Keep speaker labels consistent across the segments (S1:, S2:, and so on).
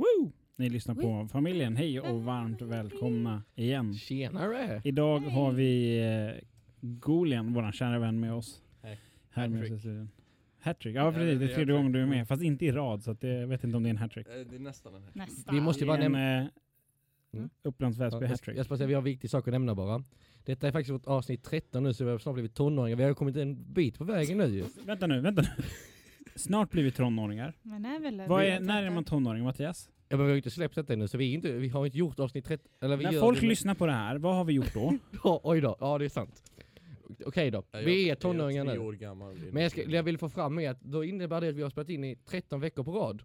S1: Woo! Ni lyssnar på familjen. Hej och varmt välkomna igen.
S2: Tjenare!
S1: Idag har vi eh, Golian, vår kära vän med oss.
S3: Hej.
S1: Här med oss i
S3: Hattrick.
S1: studion. Hattrick, ja precis. Det är tredje gången du är med.
S3: hattrick.
S1: Fast inte i rad, så att det, jag vet inte om det är en hattrick.
S3: Eh, Det är nästan en här.
S4: Nästan.
S2: Vi måste ju bara nämna...
S1: eh,
S2: Mm.
S1: Upplands Väsby
S2: Ja, jag,
S1: hattrick.
S2: jag ska säga, vi har viktig sak att nämna bara. Detta är faktiskt vårt avsnitt 13 nu så vi har snart blivit tonåringar. Vi har kommit en bit på vägen nu ju.
S1: Vänta nu, vänta nu. Snart blir vi tonåringar.
S4: Men är väl
S1: Vad är, när är man tonåring, Mattias?
S2: Ja, men vi har inte släppt detta ännu så vi, inte, vi har inte gjort avsnitt 13. Eller vi
S1: När folk
S2: det,
S1: lyssnar på det här, vad har vi gjort då?
S2: Ja, oj då, ja det är sant. Okej då,
S3: Jag-
S2: vi är tonåringar nu.
S3: år gammal.
S2: Men jag, ska, jag vill få fram med att då innebär det att vi har spelat in i 13 veckor på rad.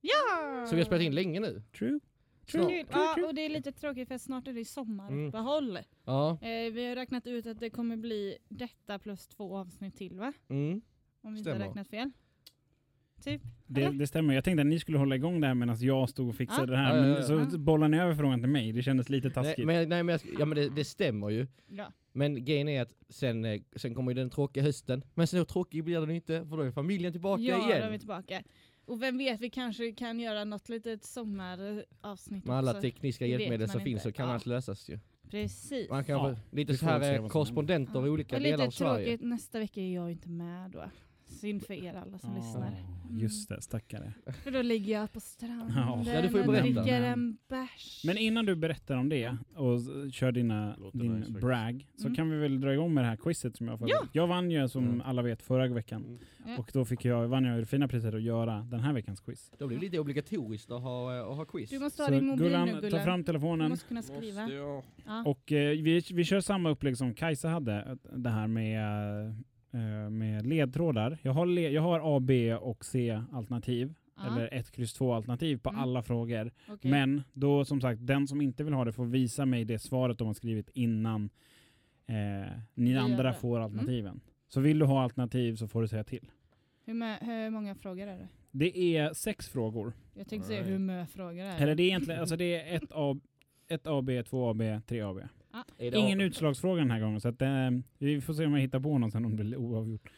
S4: Ja!
S2: Så vi har spelat in länge nu.
S1: True?
S2: Snart.
S4: Kul. Ja, och det är lite tråkigt för snart är det sommaruppehåll.
S2: Ja.
S4: Eh, vi har räknat ut att det kommer bli detta plus två avsnitt till va?
S2: Mm.
S4: Om vi inte har räknat fel. Typ.
S1: Det, det stämmer. Jag tänkte att ni skulle hålla igång det här medan jag stod och fixade
S4: Ja.
S1: det här.
S2: Ja, ja,
S1: Men
S2: ja.
S1: så bollade ni över frågan till mig. Det kändes lite
S2: Nej,
S1: taskigt.
S2: men, nej, men, jag, ja, men det, det stämmer ju.
S4: Ja.
S2: Men grejen är att sen, eh, sen kommer ju den tråkiga hösten. Men så tråkig blir den inte för då är familjen tillbaka
S4: ja, då är
S2: igen.
S4: vi tillbaka. Och vem vet, vi kanske kan göra något litet sommaravsnitt
S2: Med alla
S4: också.
S2: tekniska
S4: Det
S2: hjälpmedel som finns
S4: inte.
S2: så kan
S4: Ja.
S2: allt lösas ju.
S4: Precis.
S2: Man kan
S1: Ja,
S2: lite så här eh, korrespondenter i olika
S4: och
S2: delar av
S4: lite
S2: Sverige.
S4: tråkigt, nästa vecka är jag inte med då. Synd för er alla som
S1: Ja,
S4: lyssnar.
S1: Just det, stackare.
S4: För då ligger jag på stranden
S1: Ja.
S2: Ja, du får ju
S4: och dricker en bärs.
S1: Men innan du berättar om det och kör dina,
S3: Låter
S1: din
S3: nice
S1: brag så
S4: Mm.
S1: kan vi väl dra igång med det här quizet som jag har fått.
S4: Ja.
S1: Jag vann ju som
S2: Mm.
S1: alla vet förra veckan
S2: Mm.
S1: Och då fick jag, vann jag det fina priset att göra den här veckans quiz.
S2: Då blir det lite obligatoriskt att ha, eh, att ha quiz.
S4: Du måste ha
S1: Så
S4: din mobil
S1: Gullan,
S4: nu
S1: ta
S4: Gullan.
S1: fram
S4: Du
S1: telefonen
S4: måste kunna skriva.
S3: Måste?
S4: Ja.
S1: och eh, vi, vi kör samma upplägg som Kajsa hade, det här med, eh, med ledtrådar. Jag har, le, jag har A, B och C alternativ,
S4: Ja,
S1: eller 1, kryss 2 alternativ på
S4: Mm.
S1: alla frågor.
S4: okej.
S1: Men då som sagt, den som inte vill ha det får visa mig det svaret de har skrivit innan eh, ni andra får alternativen. Så vill du ha alternativ så får du säga till.
S4: hur, hur många frågor är det?
S1: Det är sex frågor.
S4: Jag tänkte säga
S3: Alright.
S4: hur många frågor är det?
S1: Eller det är egentligen, alltså det är ett A, ett AB, två AB, tre AB.
S2: Är det
S1: Ingen utslagsfråga den här gången så att, eh, vi får se om jag hittar på någon sen om det blir oavgjort.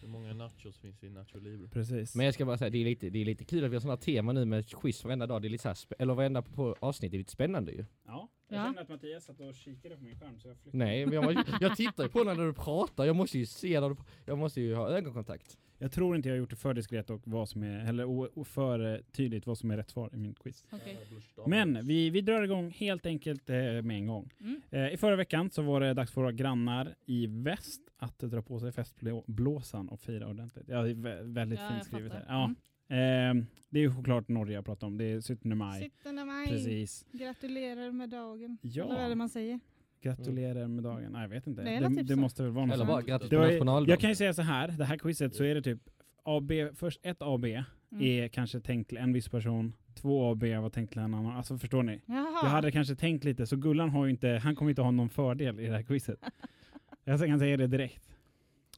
S3: Hur många nachos finns i Nacho Libre?
S1: Precis.
S2: Men jag ska bara säga, det är lite, det är lite kul att vi har sådana tema nu med quiz varenda dag. Det är lite så här, eller varenda på avsnitt, det är lite spännande ju.
S1: ja, jag
S4: Ja.
S1: kände att Mattias satt och kikade på min skärm så jag flyttade.
S2: Nej, men jag, jag tittar på när du pratar, jag måste ju se när du, jag måste ju ha ögonkontakt.
S1: Jag tror inte jag har gjort det för diskret och vad som är, eller o, o, för eh, tydligt vad som är rätt svar i min quiz.
S4: Okej.
S1: Men vi, vi drar igång helt enkelt eh, med en gång.
S4: Mm.
S1: Eh, I förra veckan så var det dags för våra grannar i väst att dra på sig festblåsan och fira ordentligt. Ja, det är vä- väldigt
S4: Ja,
S1: fint skrivet här. Ja.
S4: Mm.
S1: Eh, det är ju såklart Norge jag pratar om. Det är 17 maj.
S4: 17 maj.
S1: Precis.
S4: Gratulerar med dagen.
S1: Ja.
S4: Eller vad är det man säger?
S1: Gratulerar med dagen. Nej, jag vet inte.
S4: Det
S1: Det, det, måste väl vara något
S2: Eller bara grattis på nationaldagen.
S1: Jag kan ju säga så här, det här quizet så är det typ AB, först ett AB
S4: Mm.
S1: är kanske tänkt till en viss person, två AB var tänkt till en annan. Alltså förstår ni?
S4: Jaha.
S1: Jag hade kanske tänkt lite, så Gullan har ju inte, han kommer inte ha någon fördel i det här quizet. jag kan säga det direkt.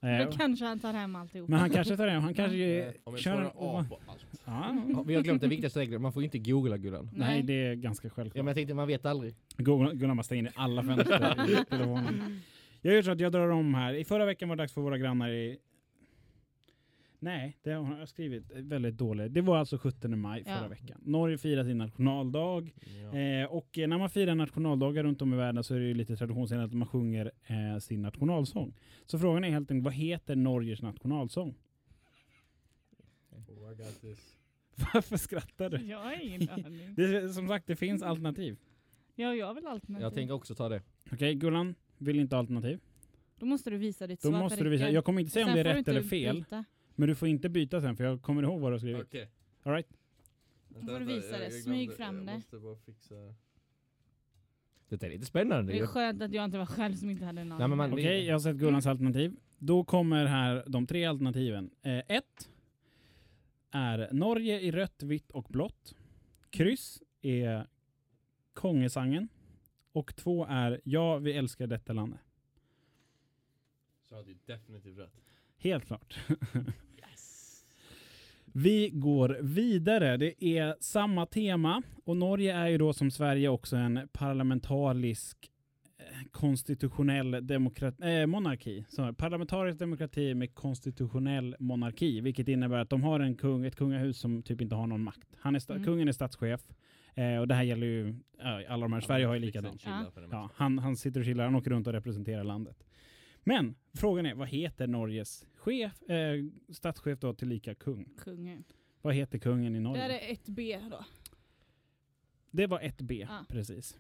S1: Eh,
S4: Då kanske han tar hem alltihop.
S1: men han kanske tar det, han kanske
S3: Om vi
S1: kör...
S3: svarar A på allt.
S1: Ja.
S2: Ja, vi har glömt den viktigaste regeln, man får inte googla Gullan.
S1: Nej, det är ganska
S2: Ja,
S1: självklart.
S2: men jag tänkte, man vet aldrig.
S1: Gullan bara stänger in i alla fönster i telefonen. Jag gör så att jag drar om här. I förra veckan var det dags för våra grannar i... Nej, det har jag skrivit väldigt dåligt. Det var alltså 17 maj förra
S4: Ja.
S1: veckan. Norge firar sin nationaldag.
S3: Ja.
S1: Eh, och eh, när man firar nationaldagar runt om i världen så är det ju lite traditionsenligt att man sjunger eh, sin nationalsång. Så frågan är helt enkelt, vad heter Norges nationalsång?
S3: Oh, I got this.
S1: Varför skrattar du?
S4: Jag har ingen aning.
S1: Det, som sagt, det finns alternativ.
S4: Ja, jag vill alternativ.
S2: Jag tänker också ta det.
S1: Okej, Gullan vill inte alternativ.
S4: Då måste du visa ditt
S1: Då
S4: svar
S1: måste
S4: för
S1: du visa.
S4: Rickard.
S1: Jag kommer inte säga om det är rätt eller fel.
S4: byta.
S1: Men du får inte byta sen för jag kommer ihåg vad du har skrivit.
S3: Okej.
S1: All right?
S3: Vänta,
S4: får du visa det. Smyg fram det.
S3: Jag måste bara fixa...
S2: Det är lite spännande
S4: Det är skönt att jag inte var själv som inte hade någon.
S2: Nej, men man-
S1: Okej, jag har sett Gullans alternativ. Då kommer här de tre alternativen. Eh, ett är Norge i rött, vitt och blått. Kryss är Kongesangen. Och två är Ja, vi älskar detta landet.
S3: Så hade ju definitivt rätt.
S1: Helt klart. Vi går vidare. Det är samma tema och Norge är ju då som Sverige också en parlamentarisk eh, konstitutionell demokrati, eh, monarki. Så, parlamentarisk demokrati med konstitutionell monarki, vilket innebär att de har en kung, ett kungahus som typ inte har någon makt. Han är
S4: Mm.
S1: Kungen är statschef eh, och det här gäller ju alla de här. Sverige har ju likadant.
S4: Ja.
S1: han, han sitter och chillar, han åker runt och representerar landet. Men frågan är, vad heter Norges chef, eh, statschef då tillika kung?
S4: Kungen.
S1: Vad heter kungen i
S4: Det
S1: Norge? Det,
S4: är ett B då.
S1: var 1B,
S4: Ja.
S1: precis.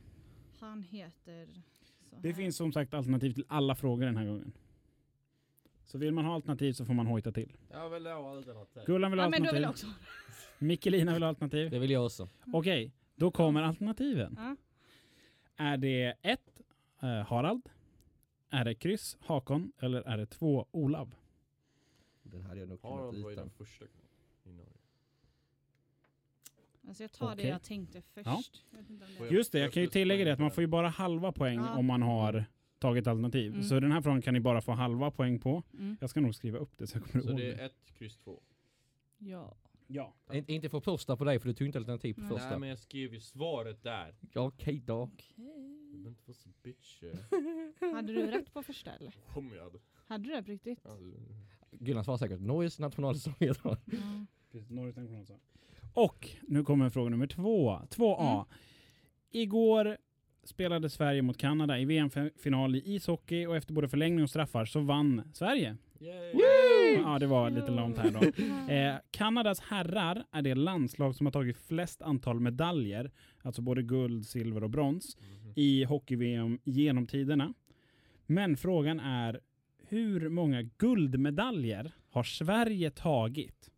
S4: Han heter... Så
S1: Det
S4: här.
S1: finns som sagt alternativ till alla frågor den här gången. Så vill man ha alternativ så får man hojta till.
S3: Jag vill ha alternativ.
S1: Gullan vill ha
S4: Ja men då vill
S1: alternativ.
S4: också.
S1: Mikkelina vill ha alternativ.
S2: Det vill jag också.
S1: Okej, då kommer alternativen.
S4: Ja.
S1: Är det 1. Eh, Harald? Är det kryss Hakon? Eller är det 2. Olav?
S2: Den hade jag nog kunnat
S3: Harald var ju den första i Norge.
S4: Alltså jag tar
S1: Okej.
S4: det jag tänkte först.
S1: Ja.
S4: Jag det-
S1: Just det, jag kan ju tillägga det att man får ju bara halva poäng
S4: Ja.
S1: om man har tagit alternativ.
S4: Mm.
S1: Så den här frågan kan ni bara få halva poäng på.
S4: Mm.
S1: Jag ska nog skriva upp det så jag kommer
S3: Så
S1: ihåg
S3: det
S1: det.
S3: är ett, kryss två.
S4: Ja.
S1: Ja.
S2: In, inte för första på dig för du tog inte alternativ på
S4: Nej.
S2: första.
S3: Nej men jag skrev ju svaret där.
S2: Ja, okej då.
S4: Okej.
S3: Du behöver inte vara så bitch. eh.
S4: Hade du rätt på första eller?
S3: Om jag hade.
S4: Hade du det på riktigt?
S3: Ja,
S2: Gullan svarar säkert Norges nationalsång heter.
S1: Precis, Norges nationalsång. Och nu kommer fråga nummer två. 2A.
S4: Mm.
S1: Igår spelade Sverige mot Kanada i VM-final i ishockey och efter både förlängning och straffar så vann Sverige.
S3: Yay!
S1: Ja, det var lite långt här då. Eh, Kanadas herrar är det landslag som har tagit flest antal medaljer, alltså både guld, silver och brons,
S3: Mhm.
S1: i hockey-VM genom tiderna. Men frågan är, hur många guldmedaljer har Sverige tagit?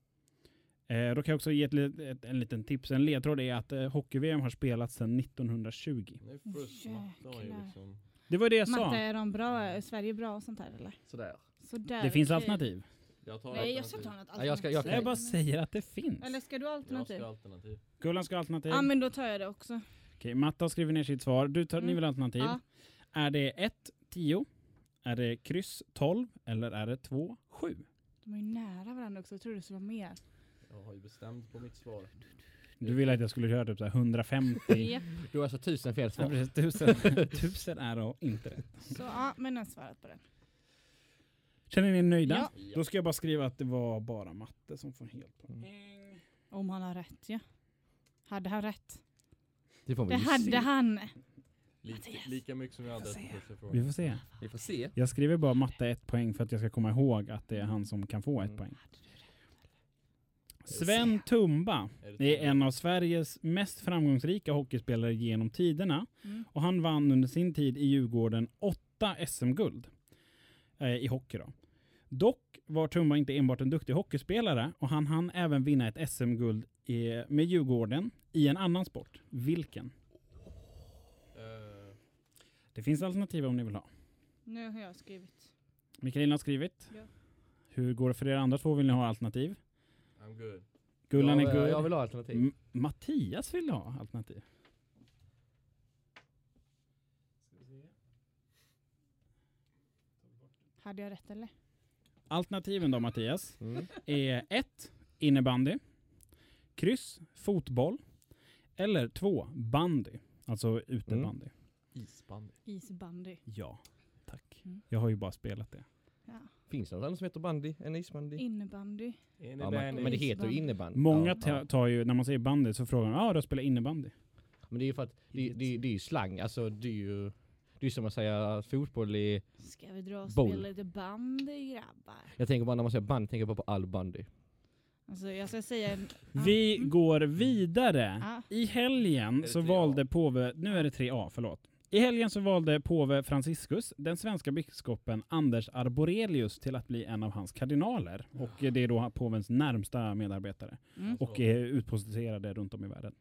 S1: Eh, då kan jag också ge ett, ett, en liten tips. En ledtråd är att eh, hockey-VM har spelats sedan 1920.
S3: Nej först matte var ju
S4: Jäklar.
S3: liksom...
S1: Det var det jag
S4: Matte,
S1: sa.
S4: är de bra? Är Sverige bra och sånt här eller?
S2: Sådär.
S4: Sådär,
S1: Det finns alternativ.
S3: Jag tar
S4: Nej jag ska
S3: alternativ.
S4: ta något
S2: Ja, jag ska- jag
S4: alternativ.
S2: kan-
S1: Jag bara säger att det finns.
S4: Eller ska du
S3: Jag
S4: alternativ?
S3: ska alternativ.
S1: Gullan ska ha alternativ.
S4: Ja men då tar jag det också.
S1: Okej, Matta har skrivit ner sitt svar. Du tar, Ni
S4: Mm.
S1: vill ha alternativ.
S4: Ja.
S1: Är det 1, 10? Är det kryss 12? Eller är det 2, 7?
S4: De är ju nära varandra också, jag tror det skulle vara mer.
S3: Jag har ju bestämt på mitt svar.
S1: Du ville att jag skulle köra typ så här 150.
S4: Japp.
S2: Du har alltså tusen fel
S1: Ja,
S2: svar.
S1: precis, tusen, tusen är då inte rätt.
S4: Så ja, men jag har svarat på den.
S1: Känner ni er nöjda?
S4: Ja.
S1: Då ska jag bara skriva att det var bara matte som får helt poäng.
S4: Om han har rätt ja. Hade han rätt?
S2: Det får
S4: Det
S2: ju
S4: hade
S2: se.
S4: han.
S3: Lika, lika mycket som jag hade
S1: Vi får se.
S2: Vi får se.
S1: Jag skriver bara matte ett poäng för att jag ska komma ihåg att det är han som kan få ett
S2: Mm.
S1: poäng. Sven Tumba
S3: Är
S1: en av Sveriges mest framgångsrika hockeyspelare genom tiderna.
S4: Mm.
S1: Och han vann under sin tid i Djurgården åtta SM-guld eh, i hockey. Då. Dock var Tumba inte enbart en duktig hockeyspelare och han hann även vinna ett SM-guld i- med Djurgården i en annan sport. Vilken? Det finns alternativ om ni vill ha.
S4: Nu har jag skrivit.
S1: Mikaelina har skrivit.
S4: Ja.
S1: Hur går det för er andra två? Vill ni ha alternativ?
S3: I'm good.
S1: Gullan
S2: jag,
S1: är good.
S2: Jag vill ha alternativ.
S1: M- Mattias vill ha alternativ.
S4: Hade jag rätt eller?
S1: Alternativen då Mattias
S2: Mm.
S1: är 1. Innebandy. Kryss. Fotboll. Eller 2. Bandy. Alltså utebandy.
S3: Isbandy.
S4: Isbandy.
S1: Ja, tack.
S4: Mm.
S1: Jag har ju bara spelat det.
S4: Ja.
S2: Finns det något annat som heter bandy? En isbandy?
S4: Innebandy.
S2: Ja, men, men det heter ju innebandy.
S1: Många
S2: ja,
S1: tar ju, när man säger bandy så frågar de, ja ah, du har spelat innebandy.
S2: Men det är ju för att det, det, det är ju slang. Alltså det är ju det är som att säga fotboll i...
S4: Ska vi dra och spela lite bandy grabbar?
S2: Jag tänker bara när man säger bandy tänker jag bara på all bandy.
S4: Alltså jag ska säga en...
S1: Vi
S4: Mm.
S1: går vidare.
S4: Ja.
S1: I helgen så
S3: 3A?
S1: valde påve, nu är det 3A, förlåt. I helgen så valde påve Franciscus den svenska biskopen Anders Arborelius till att bli en av hans kardinaler. Och det är då påvens närmsta medarbetare.
S4: Mm.
S1: och är utposterade runt om i världen.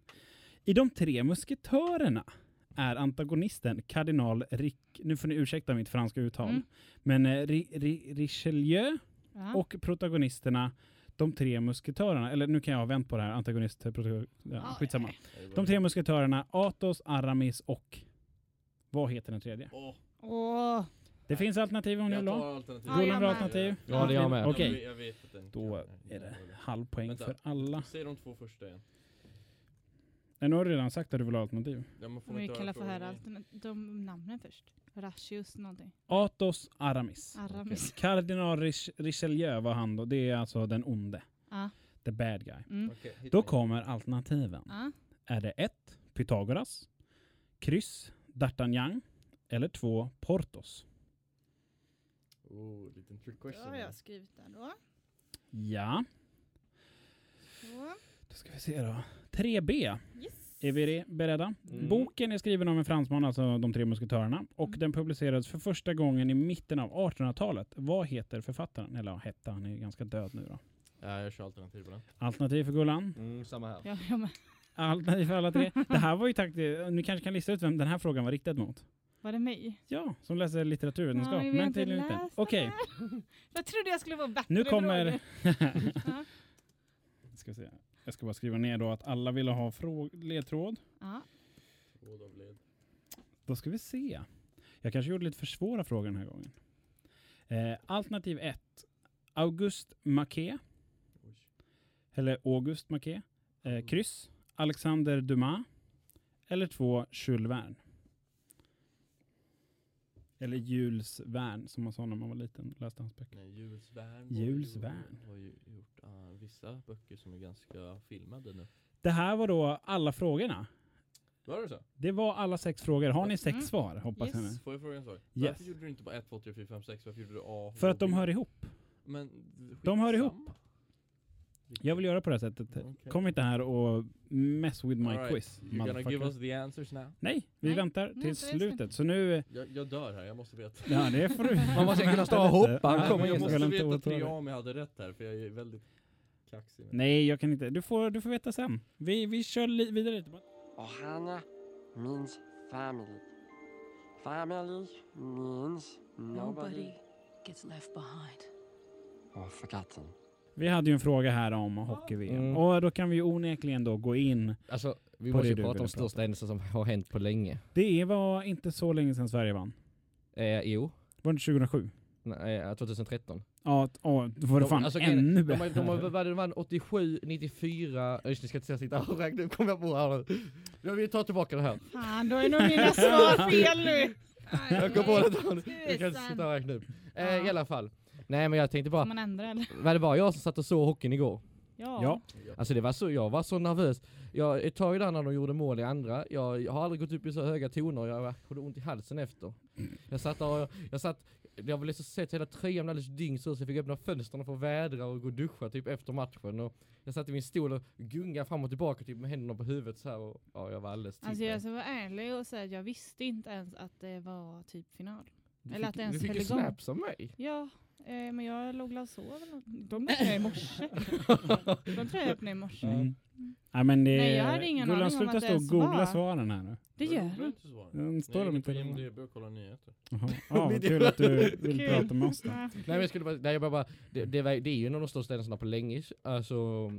S1: I de tre musketörerna är antagonisten kardinal Rick, nu får ni ursäkta mitt franska uttal,
S4: Mm.
S1: men eh, Ri, Ri, Richelieu och protagonisterna de tre musketörerna, eller nu kan jag ha vänt på det här, antagonist, protagonist, ja, skitsamma. De tre musketörerna, Athos, Aramis och vad heter den tredje?
S3: Åh,
S4: Åh,
S1: Det finns alternativ om ni vill ha.
S3: tar alternativ.
S4: Ja, jag
S1: Roland bra
S4: med.
S1: alternativ?
S2: Ja, det är jag med.
S1: Okej.
S3: Jag vet att den
S1: Då är det halv poäng
S3: Vänta.
S1: för alla.
S3: Säg de två första igen.
S1: Men nu har du redan sagt att du vill ha alternativ.
S3: Ja, man får
S4: Vi
S3: inte
S4: kallar
S3: höra
S4: för här
S3: frågan
S4: alternat- de namnen först. Rashius någonting.
S1: Athos Aramis.
S4: Aramis.
S1: Kardinal Rich- Richelieu var han då. Det är alltså den onde.
S4: Ja.
S1: The bad guy.
S4: Mm.
S3: Hit
S1: Då
S3: me.
S1: kommer alternativen.
S4: Ja.
S1: Är det ett Pythagoras, kryss D'Artagnan eller två Portos?
S3: Oh, liten trick question.
S4: har
S3: här.
S4: jag skrivit där då.
S1: Ja,
S4: Så.
S1: då ska vi se då. 3B.
S4: Yes.
S1: Är vi re- beredda?
S2: Mm.
S1: Boken är skriven av en fransman, alltså De tre musketörerna, och
S4: Mm.
S1: den publicerades för första gången i mitten av 1800-talet. Vad heter författaren? Eller ja, hette, han är ju ganska död nu då.
S3: Ja, jag kör alternativ på den.
S1: Alternativ för Gullan?
S2: Mm, samma här.
S4: Ja, jag med.
S1: Alternativ för alla tre. Det här var ju taktiskt, ni kanske kan lista ut vem den här frågan var riktad mot?
S4: Var det mig?
S1: Ja, som läser litteraturvetenskap.
S4: Ja, men
S1: tydligen inte. Okej,
S4: den Jag trodde jag skulle vara bättre
S1: nu kommer... Ska se. Jag ska bara skriva ner då att alla ville ha ledtråd.
S4: Ja.
S3: Råd av led.
S1: Då ska vi se. Jag kanske gjorde lite för svåra frågor den här gången. Eh, alternativ 1. August Maquet. Eller August Maquet. Eh, kryss. Alexander Dumas. Eller 2. Jules Verne. Eller Jules Verne som man sa när man var liten. Läste hans böcker.
S3: Nej, Jules Verne.
S1: Jules
S3: har ju-
S1: Verne.
S3: Har ju gjort ah, vissa böcker som är ganska filmade nu.
S1: Det här var då alla frågorna.
S3: Var det så?
S1: Det var alla sex frågor. Har ni sex
S4: Mm.
S1: svar? Hoppas jag
S4: Yes.
S1: nu.
S3: Får jag fråga en sak?
S1: Yes.
S3: Varför gjorde du inte bara 1, 2, 3, 4, 5, 6? Varför gjorde du A?
S1: För att de hör ihop.
S3: Men
S1: De hör ihop. Jag vill göra på det här sättet.
S3: Okej.
S1: Kom inte här och mess with my
S3: right.
S1: quiz.
S3: You're gonna give us the answers now?
S1: Nej, vi
S4: Nej.
S1: väntar
S4: Nej,
S1: till
S4: ska-
S1: slutet. Så nu...
S3: Jag, jag dör här, jag måste veta.
S1: Ja, det får du.
S2: Man måste kunna stå han kommer
S3: jag måste veta tre om jag hade rätt här, för jag är väldigt kaxig.
S1: Nej, jag kan inte. Du får, du får veta sen. Vi, vi kör li- vidare lite.
S5: Ohana means family. Family means nobody
S6: Nobody gets left behind.
S5: or forgotten.
S1: Vi hade ju en fråga här om hockey-VM.
S2: Mm.
S1: Och då kan vi ju onekligen då gå in.
S2: Alltså, vi
S1: På
S2: måste ju prata om största händelser som har hänt på länge.
S1: Det var inte så länge sedan Sverige vann.
S2: Eh, jo,
S1: Var det 2007?
S2: Nej, eh, 2013.
S1: Ja, t- ja, då var det
S2: De-
S1: fan
S2: alltså,
S1: ännu
S2: De,
S1: bättre.
S2: de, har- vad det vann 87, 94, just det, ska inte sitta och räkna upp, kommer jag på här nu. Ja, vi tar tillbaka det här.
S4: Fan, då är nog mina svar fel nu.
S2: Jag kom på det nu. Jag kan sitta och räkna upp. Eh,
S4: Ja.
S2: I alla fall. Nej men jag tänkte
S4: Får
S2: bara,
S4: man ändra eller?
S2: vad det var jag som satt och såg hockeyn igår.
S4: Ja.
S1: Ja.
S2: Alltså det var så, jag var så nervös. Jag, ett tag där när de gjorde mål i andra, jag, jag har aldrig gått upp i så höga toner, jag hade ont i halsen efter. Jag satt där och, jag satt, jag ville så sett hela tröjan blev alldeles dyng så, jag fick öppna fönstren för att vädra och gå och duscha typ efter matchen. Och jag satt i min stol och gungade fram och tillbaka typ med händerna på huvudet så här och ja, jag var alldeles
S4: Alltså
S2: tippad.
S4: jag ska vara ärlig och säga att jag visste inte ens att det var typ final.
S2: Du
S4: eller
S2: fick,
S4: att det ens
S2: Du fick ju snaps av mig.
S4: Ja, eh, men jag låg och sov. De öppnade i morse. De tror jag öppnade i morse.
S1: Mm. Ja, men det,
S4: Nej, jag hade ingen
S1: Gullan,
S4: aning om
S1: sluta
S4: att
S1: stå och googla
S4: var.
S1: svaren här nu.
S4: Det
S3: Jag
S4: gör
S3: svaren.
S1: Den står
S3: Nej,
S1: de inte
S3: på
S1: där.
S3: IMDB och kollar nyheter.
S1: Jaha. Ja, vad kul att du vill
S4: Kul.
S1: prata med oss då.
S2: Nej men jag skulle bara, nej, jag bara, bara det, det, var, det är ju en av de största händelserna på länge, alltså,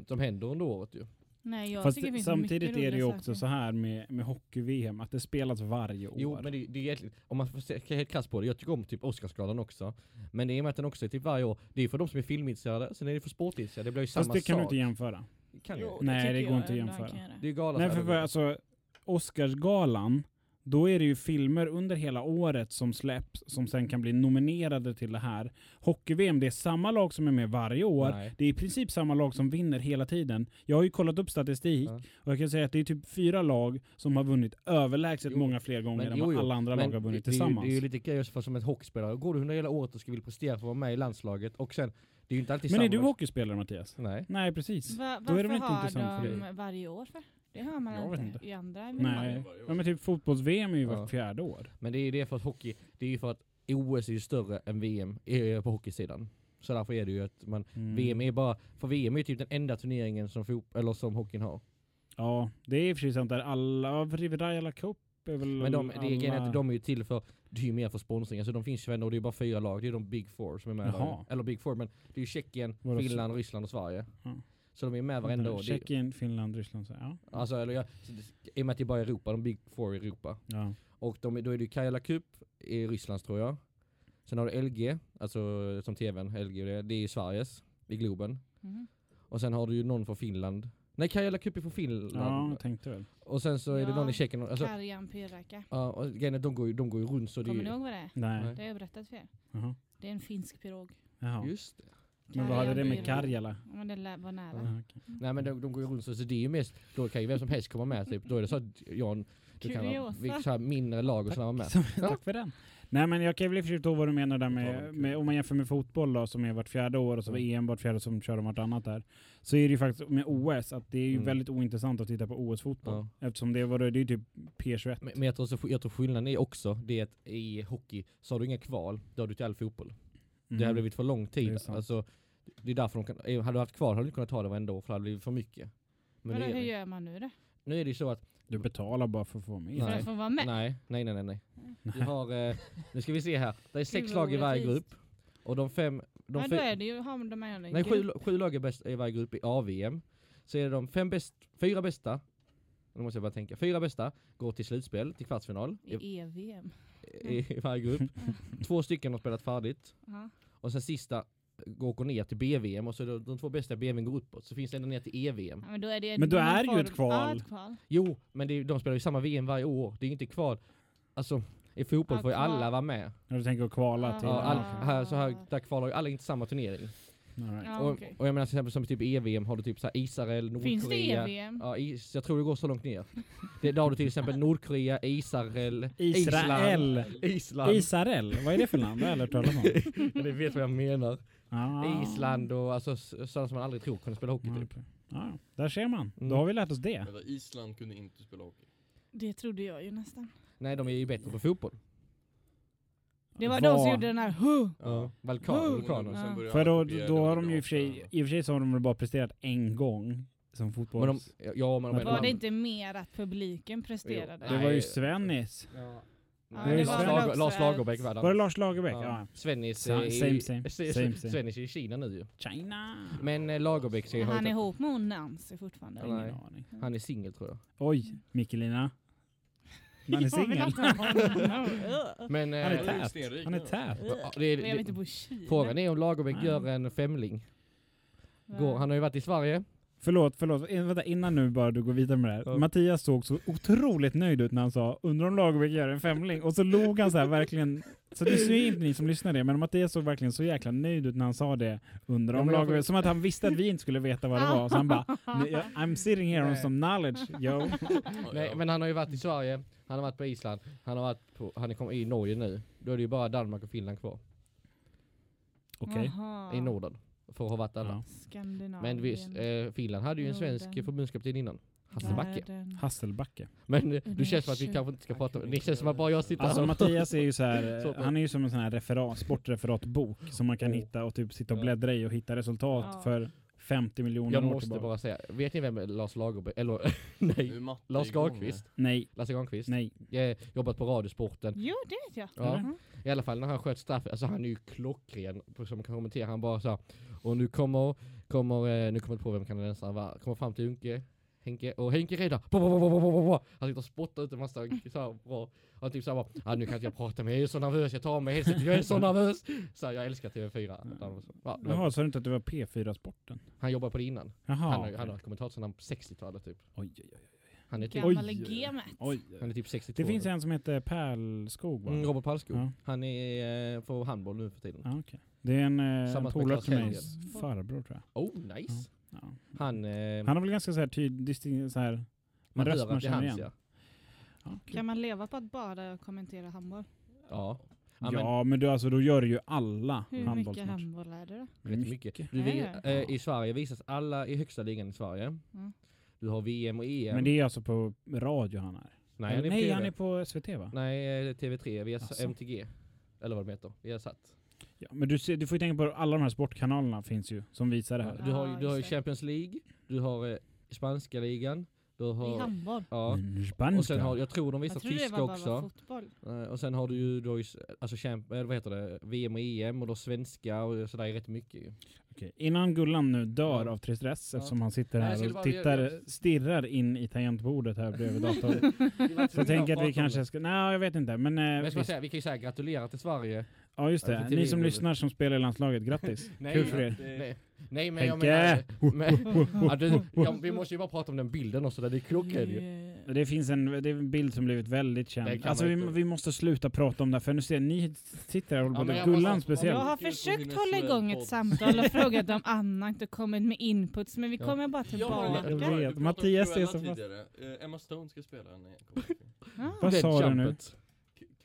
S2: som händer under året ju.
S4: Nej, jag
S1: Fast
S4: tycker det finns
S1: samtidigt är det ju också
S4: saker.
S1: så här med, med hockey-VM, att det spelas varje år.
S2: Jo men det, det är egentligen, om man får se helt krasst på det, jag tycker om typ Oscarsgalan också. Men det är med att den också är typ varje år, det är för de som är filmintresserade, sen är det för sportintresserade, det blir ju
S1: Fast
S2: samma
S1: det kan du
S2: sak.
S1: inte jämföra.
S2: kan.
S4: Jo,
S1: Nej,
S4: tycker
S1: det går
S4: jag
S1: inte att jämföra.
S2: Det är ju gala
S1: Nej,
S2: så
S1: för, för alltså, Oscarsgalan, då är det ju filmer under hela året som släpps som sen kan bli nominerade till det här. Hockey-VM, det är samma lag som är med varje år.
S2: Nej.
S1: Det är i princip samma lag som vinner hela tiden. Jag har ju kollat upp statistik
S2: Ja.
S1: och jag kan säga att det är typ fyra lag som har vunnit överlägset
S2: Jo,
S1: många fler gånger
S2: men
S1: än
S2: jo,
S1: vad
S2: jo,
S1: alla andra lag har vunnit
S2: det,
S1: tillsammans.
S2: Det är ju lite grejer för som en hockeyspelare, går du under hela året och ska vilja prestera för att vara med i landslaget och sen, det är ju inte alltid
S1: Men
S2: samma
S1: är du hockeyspelare Mattias?
S2: Nej.
S1: Nej, precis.
S4: Va,
S1: Då är det
S4: varför
S1: väl inte
S4: har
S1: intressant för
S4: de
S1: dig?
S4: varje år för? Det hör man
S1: Jag
S4: inte.
S1: inte.
S4: I andra
S1: Nej. Ja, men typ fotbolls-VM är ju
S2: Ja.
S1: vart fjärde år.
S2: Men det är ju det för att hockey, det är ju för att OS är ju större än VM eh, på hockeysidan. Så därför är det ju att man,
S1: Mm.
S2: VM är bara, för VM är ju typ den enda turneringen som, fot, eller som hockeyn har.
S1: Ja, det är i och för sig sånt där alla, Rivera Cup är väl
S2: Men de, det är
S1: alla...
S2: att de är ju till för, det är ju mer för sponsring, alltså de finns ju ändå, och det är bara fyra lag, det är de Big Four som är med. Eller Big Four, men det är ju Tjeckien, Finland, Ryssland och Sverige.
S1: Ja.
S2: Så de är med varenda år. Det,
S1: Tjeckien, Finland, Ryssland. Så, ja.
S2: alltså, eller det- I och med att det är bara Europa, de Big Four i Europa.
S1: Ja.
S2: Och de, då är det ju Karjala Cup i Ryssland tror jag. Sen har du LG, alltså som tvn, LG, det, det är ju Sveriges, i Globen.
S4: Mhm.
S2: Och sen har du ju någon från Finland. Nej, Karjala Cup är från Finland.
S1: Ja, tänkte väl.
S2: Och sen så är det
S4: Ja.
S2: någon i Tjeckien. Alltså,
S4: Karjan Pyraka.
S2: ja, och grejen de går ju, de går ju runt så det är
S4: Kommer
S2: ju...
S4: ni ihåg vad det är?
S1: Nej.
S4: Det har jag berättat för er.
S1: Jaha.
S4: Det är en finsk pirog.
S1: Jaha.
S2: Just det.
S1: Men vad hade det med
S4: Karjala.
S1: Karjala?
S4: Ja, Men det var nära.
S1: Ja, okej.
S2: Nej men de, de går ju runt så, så det är ju mest, då kan ju vem som helst komma med typ. Då är det så att Jan, du kan ha så här mindre lag och sådana med.
S1: Tack för den. Nej men jag kan väl för sig förstå vad du menar där med, med, om man jämför med fotboll då som är vart fjärde år och så var
S2: Mm.
S1: EM vart fjärde som kör de vartannat där. Så är det ju faktiskt med OS att det är ju
S2: Mm.
S1: väldigt ointressant att titta på OS-fotboll.
S2: Ja.
S1: Eftersom det var det är ju typ P21.
S2: Men, men jag, tror så, jag tror skillnaden är också det att i hockey så har du inga kval, då har du till all fotboll.
S1: Mm.
S2: Det har blivit för lång
S1: Det är
S2: tid.
S1: sant.
S2: Alltså, det är därför de kan, eh, hade du haft kval hade du kunnat ta det varenda år för det hade blivit för mycket. Men
S4: Men
S2: nu,
S4: hur gör man nu då?
S2: nu är det ju så att,
S1: Du betalar bara för att få med.
S4: För
S2: Nej.
S4: att få vara med?
S2: nej, nej, nej, nej. nej.
S1: Nej.
S2: har, eh, nu ska vi se här, det är sex
S4: Gud,
S2: lag i varje grupp. Och de fem, de
S4: Men
S2: fem
S4: då är det ju, har de med en
S2: Nej, sju, sju lag är bäst i varje grupp i AVM. Så är det de fem bäst, fyra bästa, nu måste jag bara tänka, fyra bästa går till slutspel, till kvartsfinal i,
S4: I EVM.
S2: I, i varje grupp. Två stycken har spelat färdigt. Och sen sista går ner till BVM och så är det de två bästa i BVM går uppåt. Så finns det ända ner till EVM.
S4: Ja, men då är det
S1: Men då är det ju ett kval.
S4: Ja, ett kval.
S2: Jo, men det, de spelar ju samma VM varje år. Det är inte kval. Alltså, i fotboll
S4: Ja,
S2: får ju alla vara med.
S1: När du tänker att kvala till...
S2: Ja, all, här, så här, där kvalar ju alla inte samma turnering.
S1: Right.
S4: Ja,
S2: och,
S4: okej.
S2: och jag menar till exempel som typ EVM har du typ så här Israel, Nordkorea.
S4: Finns det EVM?
S2: Ja, is, jag tror det går så långt ner. Det, där har du till exempel Nordkorea, Israel,
S1: Israel.
S2: Island. Island.
S1: Israel, vad är det för land? Det har jag aldrig talas om.
S2: Det vet vad jag menar.
S1: Ah.
S2: Island och alltså sådana som man aldrig tror kunde spela hockey
S1: Ja,
S2: typ.
S1: okej. Ja, där ser man.
S2: Mm.
S1: Då har vi lärt oss det.
S3: Island kunde inte spela hockey.
S4: Det trodde jag ju nästan.
S2: Nej, de är ju bättre på fotboll.
S4: Det var de som gjorde den här huh!
S2: Ja. Balkan,
S4: Oh.
S2: vulkaner.
S4: Ja.
S1: För då, då har de ju i och för sig, i och för sig så har de bara presterat en gång som
S2: Men de,
S1: fotbolls...
S2: ja, men de,
S4: Var
S2: de,
S4: det inte mer att publiken presterade?
S1: det var ju Svennis.
S2: Ja.
S1: Det
S2: Lars,
S1: var
S2: Lager, Lars Lagerbäck var
S1: Var det. Lars Lagerbäck?
S2: Ja.
S1: Ja.
S2: Svennis är
S1: same, same. Same, same.
S2: Svennis är i Kina nu ju.
S1: China.
S2: Men eh, Lagerbäck
S4: Är han
S2: ju-
S4: ihop med hon Nancy fortfarande?
S1: Ingen
S2: Nej.
S1: aning.
S2: han är singel tror jag.
S1: Oj, Mikkelina. Han är singel.
S2: Men, eh,
S1: Han är
S3: är ju
S1: tät. Han är tät.
S2: ja, det,
S4: Men jag vet inte Kina.
S2: frågan är om Lagerbäck gör en femling. Går, han har ju varit i Sverige.
S1: Förlåt, förlåt. In, vänta, innan nu bara du går vidare med det här.
S2: Ja.
S1: Mattias såg så otroligt nöjd ut när han sa undrar om Lagerbäck gör en femling. Och så log han så här verkligen. Så det ser ju inte ni som lyssnar det, men Mattias såg verkligen så jäkla nöjd ut när han sa det. Undrar
S2: Ja,
S1: om
S2: men jag får-
S1: Lagerbäck, som att han visste att vi inte skulle veta vad det var. Så han bara, "Nej, jag- I'm sitting here on
S2: Nej.
S1: some knowledge, yo.
S2: Nej, men han har ju varit i Sverige, han har varit på Island, han har varit på, han är kommit i Norge nu. Då är det ju bara Danmark och Finland kvar
S1: Okej.
S4: Jaha.
S2: i Norden. För att ha varit alla.
S1: Ja.
S4: Skandinavien.
S2: Men visst, eh, Finland hade ju en svensk
S4: Norden.
S2: förbundskapten innan. Hasse Backe.
S4: Världen.
S1: Hasselbacke.
S2: Men eh, du känns som att vi kanske inte ska prata om det. känns som att bara jag sitter
S1: Alltså
S2: här.
S1: Mattias är ju så här, eh, han är ju som en sån här referat, sportreferatbok som man kan
S2: Oh.
S1: hitta och typ sitta och bläddra i och hitta resultat
S4: Ja.
S1: för 50 miljoner
S2: Jag måste
S1: tillbaka.
S2: bara säga, vet ni vem Lars Lagerbäck, eller nej, Lars
S3: igång
S2: Granqvist.
S1: Nej,
S2: Lasse Granqvist.
S1: nej.
S2: Jag har jobbat på Radiosporten.
S4: Jo, det vet jag.
S2: Ja.
S4: Mhm.
S2: I alla fall när han sköt straff, alltså han är ju klockren som kan kommentera. Han bara så här, och nu kommer, kommer, eh, nu kommer jag på vem kanadensaren var, kommer fram till Unke, Henke, och Henke bo. Han sitter och spottar ut en massa så här bra. Han typ såhär bara, ah, nu kan inte jag prata med jag är så nervös, jag tar mig inte, jag är så nervös. Så här, jag älskar TV4. Ja, var-
S1: Jaha, sa du inte att det var P4-sporten?
S2: han jobbade på det innan.
S1: Jaha.
S2: han, har,
S1: okej.
S2: han har kommentator sedan 60-talet typ.
S1: Oj, oj, oj.
S2: Han är typ,
S4: Gammal
S1: Oj.
S2: han är typ 62.
S1: Det finns en som heter Pärlskog va?
S2: mm, Robert Palskog.
S1: Ja.
S2: Han är eh, på handboll nu för tiden.
S1: Ja, okej. Det är en eh, polare till mig, farbror tror jag.
S2: Oh, nice.
S1: Ja.
S2: Han, eh,
S1: Han har väl ganska så här tydlig, så här,
S2: man
S1: röst man
S2: det är
S1: känner igen.
S2: ja.
S1: ja.
S4: Kan man leva på att bara kommentera handboll?
S2: Ja.
S1: Ja,
S2: Ja,
S1: men, du, alltså, då gör ju alla
S4: Hur mycket handboll är det då?
S2: rätt mycket. Du,
S4: Är
S2: vi, eh, I Sverige visas alla i högsta ligan i Sverige.
S4: Mm.
S2: Du har VM och EM.
S1: Men det är alltså på radio han är?
S2: Nej, han är på
S1: Nej han är på SVT va?
S2: Nej, eh, TV3, via
S1: Asså.
S2: MTG. Eller vad de heter. Vi har satt.
S1: Ja, men du, ser, du får ju tänka på att alla de här sportkanalerna finns ju som visar det här.
S2: Du har, ju- du har ju. Champions League, du har eh, spanska ligan, du
S4: I
S2: har...
S4: handboll?
S2: Ja.
S1: Men
S2: Och
S1: spanska.
S2: sen har, jag tror de
S4: Jag
S2: visar
S4: det
S2: tyska också.
S4: fotboll.
S2: Eh, Och sen har du ju, du har ju alltså champ, eller vad heter det, VM och EM och då svenska och sådär rätt mycket ju.
S1: Okej, Innan Gullan nu dör
S2: Ja.
S1: av tristess
S2: Ja.
S1: eftersom han sitter
S2: Nej, jag
S1: här
S2: skulle
S1: och tittar,
S2: göra-
S1: stirrar in i tangentbordet här bredvid datorn. Så jag tänker att vi kanske ska... Nej, jag vet inte. Men, eh,
S2: Men jag ska
S1: visst.
S2: säga, vi kan ju säga gratulerar till Sverige
S1: Ja just
S2: Ja,
S1: det, ni som lyssnar som spelar i landslaget, grattis!
S2: Nej,
S1: Kul för
S2: ja,
S1: er!
S2: Nej, nej men jag menar... Men, ja, ja, vi måste ju bara prata om den bilden också, där det är klockren ju.
S4: Eh,
S1: Det finns en, det är en bild som blivit väldigt känd. Alltså vi, vi måste sluta prata om det, här, för nu ser ni sitter här och
S2: Ja,
S1: håller på.
S2: jag måste-
S1: Gullan speciellt.
S4: Jag har
S3: på
S4: försökt hålla igång ett samtal och frågat om Anna inte kommit med inputs, men vi
S2: Ja.
S4: kommer bara
S1: Jag
S4: tillbaka.
S1: vet.
S3: Pratade om
S1: Mattias är så fast-.
S3: Eh, Emma Stone ska spela kommer inte ihåg.
S1: Vad sa du nu?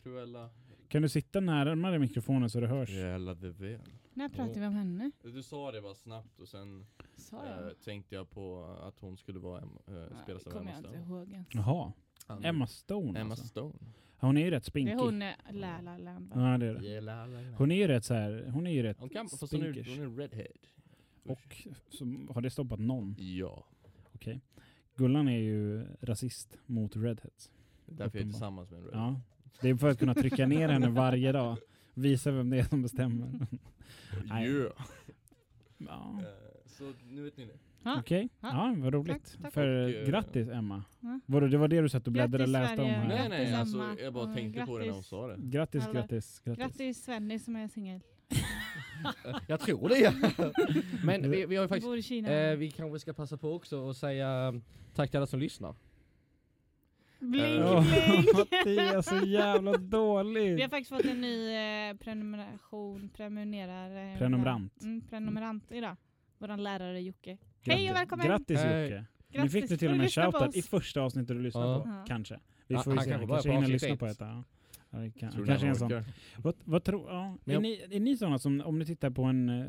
S3: Cruella.
S1: Kan du sitta närmare mikrofonen så det hörs?
S3: Cruella the Veil.
S4: När pratar vi om henne?
S3: Du sa det bara snabbt och sen
S4: Sa
S3: eh,
S4: jag?
S3: tänkte jag på att hon skulle vara Em- eh, spelas
S4: det
S3: av
S4: kommer
S3: Emma
S4: jag inte
S3: Stone.
S4: ihåg ens.
S1: Jaha,
S3: Han-
S1: Emma Stone
S3: Emma
S1: alltså.
S3: Stone.
S1: Hon är ju rätt
S4: Det
S1: spinkig.
S4: är hon eh, La La Land va?
S1: Ja det är det. Hon är ju rätt så här. hon är ju rätt
S3: Hon kan, fast hon är, hon är redhead.
S1: Och så har det stoppat någon?
S3: Ja.
S1: Okej. Gullan är ju rasist mot redheads.
S3: Det är därför jag är
S1: Uppenbar.
S3: tillsammans med en redhead.
S1: Ja. Det är för att kunna trycka ner henne varje dag. Visa vem det är som bestämmer. Nej.
S3: Yeah.
S1: Ja.
S3: Eh, Så nu vet ni det.
S4: Ja.
S1: Okej,
S4: Ja.
S1: ja, vad roligt.
S4: Tack, tack.
S1: För
S3: Och, eh,
S1: grattis Emma.
S4: Ja.
S1: Det var det du satt och bläddrade och
S4: Grattis,
S1: läste om här?
S3: Nej nej,
S4: Grattis,
S3: alltså jag bara tänkte på det när hon
S4: grattis.
S3: sa det.
S1: Grattis,
S4: Alla-
S1: grattis, grattis.
S4: Grattis Svenny som är singel.
S2: Jag tror det. Men vi, vi har ju faktiskt, eh, vi kanske ska passa på också och säga tack till alla som lyssnar.
S4: Blink blink!
S1: Mattias, så jävla
S4: Vi har faktiskt fått en ny eh, prenumeration, prenumererar... eh,
S1: Prenumerant.
S4: Mm, prenumerant idag. Våran lärare Jocke. Hej och välkommen!
S1: Grattis
S2: Hej.
S1: Jocke. Nu
S4: Grattis,
S1: fick du till och med
S4: på
S1: shoutout i första avsnittet du lyssnade på.
S4: Ja.
S1: Kanske. Vi får
S2: han
S1: se.
S2: kanske
S1: kanske
S2: på
S1: hinner lyssna
S2: ett.
S1: på detta. Ja. Kan, kanske är en
S3: ni
S1: sån. Vad, vad tror, ja. Är, ni, är ni sådana som, om ni tittar på en, eh,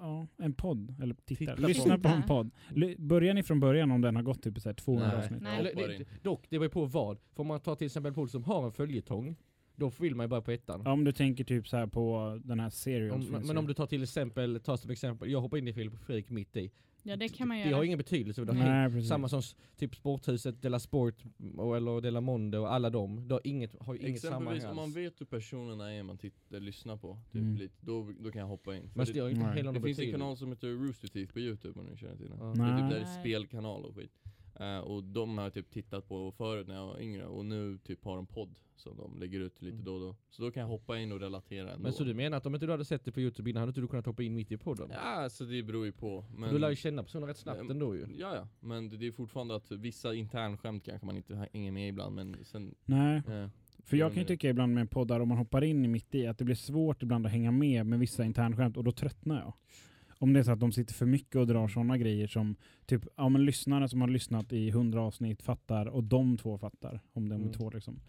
S1: ja, en podd, eller tittar,
S2: Titta på.
S1: lyssnar på en podd. Börjar ni från början om den har gått typ så här 200
S3: Nej.
S1: avsnitt?
S4: Nej.
S2: Eller, det, dock, det beror på vad. Får man ta till exempel folk som har en följetong, då vill man ju börja på ettan.
S1: Ja, om du tänker typ så här på den här serien.
S2: Men om du tar till exempel, ta som exempel, jag hoppar in i Filip Fredrik mitt i.
S4: Ja det kan man
S2: Det
S4: göra.
S2: har ingen betydelse. för Det har
S1: Nej, precis.
S2: Samma som typ Sporthuset, Della Sport och, eller Della Monde och alla dem. Det har inget, har inget sammanhang
S3: Exempelvis om man vet hur personerna är man tittar, lyssnar på, typ
S1: Mm.
S3: lite, då, då kan jag hoppa in. För
S2: Men
S3: det,
S2: det har inte
S3: det finns en kanal som heter Rooster Teeth på youtube om ni känner till den.
S2: Ja.
S3: Det är typ där det spelkanal och skit. Eh, och de har jag typ tittat på förut när jag var yngre och nu typ har en podd som de lägger ut lite
S2: Mm.
S3: då och då. Så då kan jag hoppa in och relatera ändå.
S2: Men så du menar att om inte du hade sett det på youtube innan hade inte du kunnat hoppa in mitt i podden?
S3: Ja, alltså det beror ju på. Men,
S2: Du lär ju känna personen rätt snabbt
S3: Mm.
S2: ändå ju.
S3: Ja, ja. Men det, det är fortfarande att vissa internskämt kanske man inte hänger med ibland men sen...
S1: Nej,
S3: eh,
S1: för jag kan ju tycka ibland med poddar, om man hoppar in i mitt i, att det blir svårt ibland att hänga med med vissa internskämt och då tröttnar jag. Om det är så att de sitter för mycket och drar sådana grejer som typ, ja men lyssnare som har lyssnat i hundra avsnitt fattar och de två fattar. Om de är
S2: Mm.
S1: två liksom.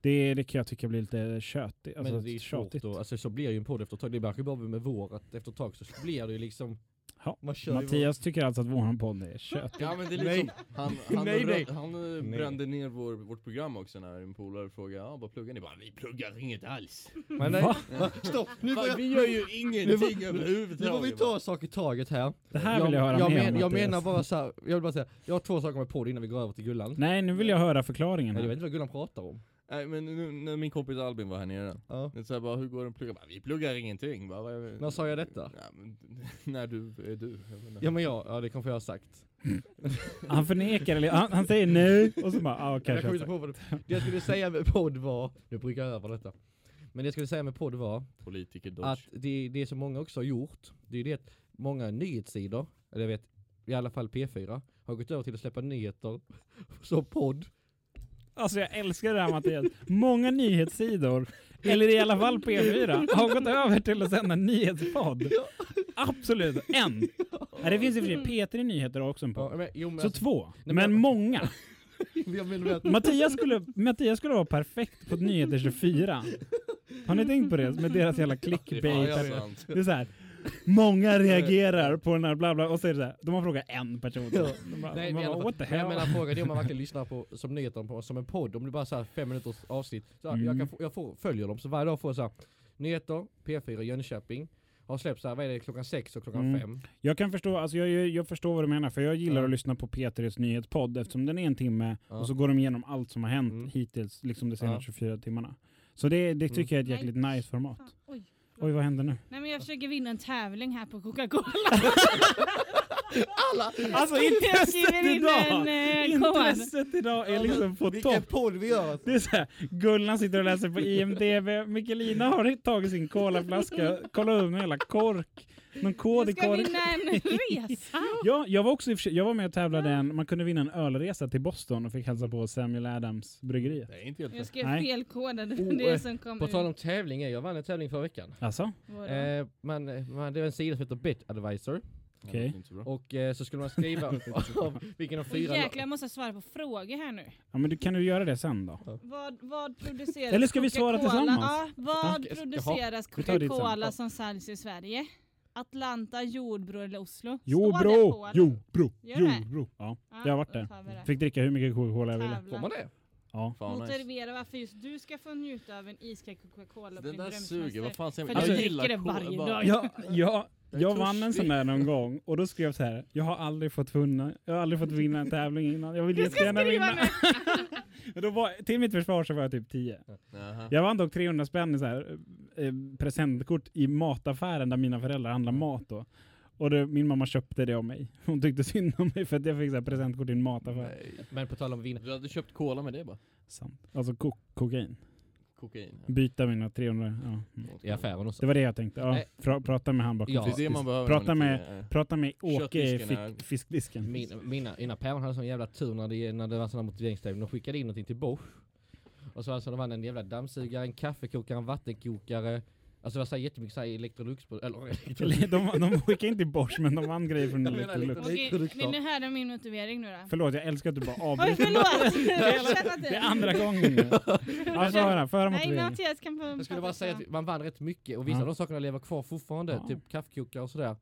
S1: Det, det kan jag tycka blir lite tjötigt. Alltså,
S2: men det är svårt
S1: tjatigt.
S2: då, alltså så blir ju en podd efter ett tag, det märker ju bara med vår att efter ett tag så blir det ju liksom
S1: Ja, Mattias tycker alltså att våran podd är tjötig.
S3: Ja men det är
S2: Nej.
S3: liksom, han, han,
S2: Nej, nej.
S3: han eh,
S2: Nej.
S3: brände ner vår, vårt program också när en polare frågade ja, vad pluggar ni? Bara, vi pluggar inget alls.
S2: Men nej,
S1: Va?
S2: va? stopp! Nu
S3: Fan,
S2: börjar,
S3: vi gör ju ingenting
S2: Nu
S3: överhuvudtaget.
S2: nu får vi ta sak i taget här.
S1: Det här vill jag höra
S2: jag,
S1: mer
S2: men, jag menar bara så här, jag vill bara säga, jag har två saker med podd innan vi går över till Gullan.
S1: Nej, nu vill jag höra förklaringen
S2: Nej, jag vet inte vad Gullan pratar om.
S3: Nej men nu, när min kompis Albin var här nere,
S2: Ja.
S3: så här bara, hur går det att plugga? Bara, vi pluggar ingenting. Bara, vad-
S2: När sa jag detta?
S3: Ja, men, när du är du. Jag.
S2: Ja men ja, ja det kanske jag har sagt.
S1: Han förnekar, eller han, han säger nej och så bara,
S2: Jag
S1: kanske. jag har
S2: på vad det, det jag skulle säga med podd var, nu brukar jag över detta. Men det jag skulle säga med podd var att det, det som många också har gjort, det är det att många nyhetssidor, eller jag vet i alla fall P4, har gått över till att släppa nyheter som podd.
S1: Alltså jag älskar det här Mattias. Många nyhetssidor, eller i alla fall P4, har gått över till att sända nyhetspodd. Absolut, en. Det finns i och för sig P3 Nyheter också en
S2: Ja,
S1: podd.
S2: men, jo, men
S1: Så
S2: alltså,
S1: två.
S2: men-
S1: Men många. Mattias skulle, Mattias skulle vara perfekt på Nyheter 24. Har ni tänkt på det? Med deras jävla
S3: det är
S1: clickbait. Det är så här. Många reagerar på den här bla bla och så är det så här. De har frågat en person.
S2: Ja.
S1: De bara,
S2: Nej,
S1: man bara, what the
S2: jag menar frågan är om man verkligen lyssnar på som nyheter på, som en podd, om det bara är så här fem minuters avsnitt. Så här, jag,
S1: Mm.
S2: kan få, jag får, följer dem, så varje dag får jag så här, nyheter, P4 Jönköping, har släppts så här, vad är det, klockan sex och klockan
S1: Mm.
S2: fem.
S1: Jag kan förstå, alltså jag, jag, jag förstår vad du menar, för jag gillar
S2: Ja.
S1: att lyssna på P3s nyhetspodd eftersom den är en timme
S2: Ja.
S1: och så går de igenom allt som har hänt
S2: Mm.
S1: hittills, liksom de senaste
S2: Ja.
S1: 24 timmarna. Så det, det tycker jag är ett jäkligt nice format.
S4: Oj.
S1: Oj, vad händer nu?
S4: Nej men jag försöker vinna en tävling här på Coca-Cola.
S1: Alltså
S4: Jag
S1: intresset
S4: in
S1: idag!
S4: en eh, kod.
S1: Intresset idag är liksom på
S2: Vilken
S1: topp.
S2: podd vi gör alltså.
S1: Det är så här, Gullan sitter och läser på IMDB, Mikkelina har tagit sin colaflaska, kolla upp någon jävla kork, någon kod i
S4: Jag ska vinna en resa.
S1: Ja, jag var också jag var med och tävlade en, man kunde vinna en ölresa till Boston och fick hälsa på Samuel Adams bryggeriet.
S3: Det är inte helt
S4: Jag
S3: fel.
S4: skrev
S1: Nej.
S4: fel kod, det
S2: Oh,
S4: var det
S2: eh,
S4: som kom
S2: På tal
S4: ut.
S2: om tävlingar, jag vann en tävling förra veckan.
S1: Alltså?
S2: Eh, man, man, det är en sida som heter BitAdvisor.
S1: Okej.
S3: bra.
S2: Och eh, så skulle man skriva av vilken av fyra...
S4: jäklar, jag måste svara på frågor här nu.
S1: Ja men du, kan du göra det sen då?
S4: Vad, vad produceras
S1: Eller ska vi svara tillsammans?
S4: Ja, vad
S2: Ska-
S4: produceras Coca-Cola som säljs i Sverige? Atlanta, Jordbro eller Oslo?
S1: Jo
S4: Står det
S1: bro,
S4: på, eller?
S1: jo bro,
S4: Gör
S1: jo
S4: det?
S1: bro. Ja,
S4: Ja,
S1: jag har varit där. Fick dricka hur mycket Coca-Cola jag ville.
S2: Får man det?
S1: Ja.
S3: Fan nice.
S4: Motivera varför just du ska få njuta av en iskall Coca-Cola på
S3: Den där suger, vad fan säger
S4: För
S3: man?
S4: du
S3: Jag
S4: dricker det varje
S3: bara-
S4: dag.
S1: Ja, ja,
S3: Jag
S1: vann en sån där någon gång och då skrev jag så här. Jag har aldrig fått vinna, jag har aldrig fått vinna en tävling innan. Jag vill jättegärna vinna. Då var, till mitt försvar så var jag typ 10.
S3: Jaha.
S1: Jag vann dock 300 spänn i så här, eh, presentkort i mataffären där mina föräldrar handlar mat då. Och det, min mamma köpte det av mig. Hon tyckte synd om mig för att jag fick så här presentkort i en mataffär.
S3: Nej.
S2: Men på tal om vin.
S3: Du hade köpt cola med det bara?
S1: Sant. Alltså ko kokain.
S3: Kokain? Ja.
S1: Byta mina 300. Ja. mm.
S2: I affären också.
S1: Det var det jag tänkte. Ja, pra, prata med han bakom
S2: Ja.
S3: Det är det
S1: fiskdisken.
S3: man behöver.
S1: Prata med-
S3: är
S1: Prata med Åke i fisk, fiskdisken.
S2: Min, mina, mina päron hade sån jävla tur när det, när det var såna motiveringstävling. De skickade in någonting till Bosch. Och så alltså de vann en jävla dammsugare, en kaffekokare, en vattenkokare. Alltså det var så här jättemycket så här Electrolux, eller
S1: de, de skickade inte Bosch men de vann grejer från
S2: Jag
S1: Electrolux.
S4: Okej, vill ni höra min motivering nu då?
S1: Förlåt, jag älskar att du bara
S4: Oj,
S1: avbryter.
S4: förlåt!
S1: Det
S4: Jag
S1: är,
S4: inte.
S1: det är andra gången nu. Få höra,
S4: Nej,
S1: motiveringen.
S4: Mattias kan få
S2: Jag skulle bara säga att man vann rätt mycket och vissa
S1: Ja.
S2: av de sakerna lever kvar fortfarande,
S1: Ja.
S2: typ kaffekokare och sådär.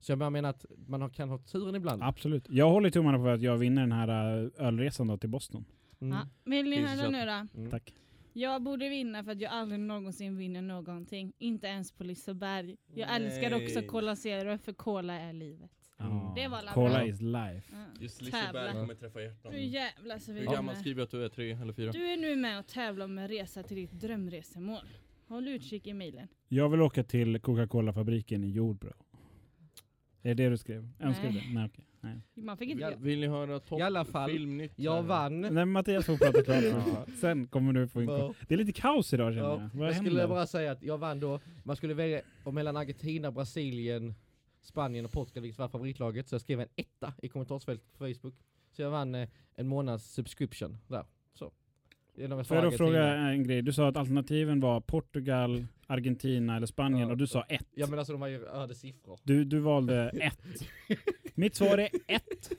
S2: Så jag menar att man kan ha turen ibland.
S1: Absolut. Jag håller tummarna på att jag vinner den här äh, ölresan då till Boston.
S2: Mm.
S4: Ja. Vill ni höra nu då?
S2: Mm.
S1: Tack.
S4: Jag borde vinna för att jag aldrig någonsin vinner någonting. Inte ens på Liseberg. Jag älskar
S3: Nej.
S4: också Cola Zero för Cola är livet.
S1: Ja.
S4: Det var
S1: Cola is life.
S4: Ja.
S3: Just. Liseberg kommer träffa hjärtan.
S4: Nu jävlar så vi
S3: Hur gammal skriver du att du är? Tre eller fyra?
S4: Du är nu med och tävlar om en resa till ditt drömresemål. Håll utkik i mejlen.
S1: Jag vill åka till Coca-Cola-fabriken i Jordbro. Är det det du skrev? Önskar du det? Nej, okej. Nej.
S4: Man fick inte...
S2: Ja.
S3: Vill ni höra topp
S2: I alla fall,
S3: filmnytt?
S2: Jag vann.
S1: Nej, men Mattias får prata klart. Sen kommer du få in. Det är lite kaos idag känner
S2: Ja,
S1: jag. Vad
S2: jag
S1: händer?
S2: skulle bara säga att jag vann då, man skulle välja om mellan Argentina, Brasilien, Spanien och Portugal vilket var favoritlaget. Så jag skrev en etta i kommentarsfältet på Facebook. Så jag vann eh, en månads subscription där. Att
S1: Får jag då fråga en grej? Du sa att alternativen var Portugal, Argentina eller Spanien
S2: Ja.
S1: och du sa ett.
S2: Ja men alltså de var ju, hade siffror.
S1: Du, du valde ett. Mitt svar är ett.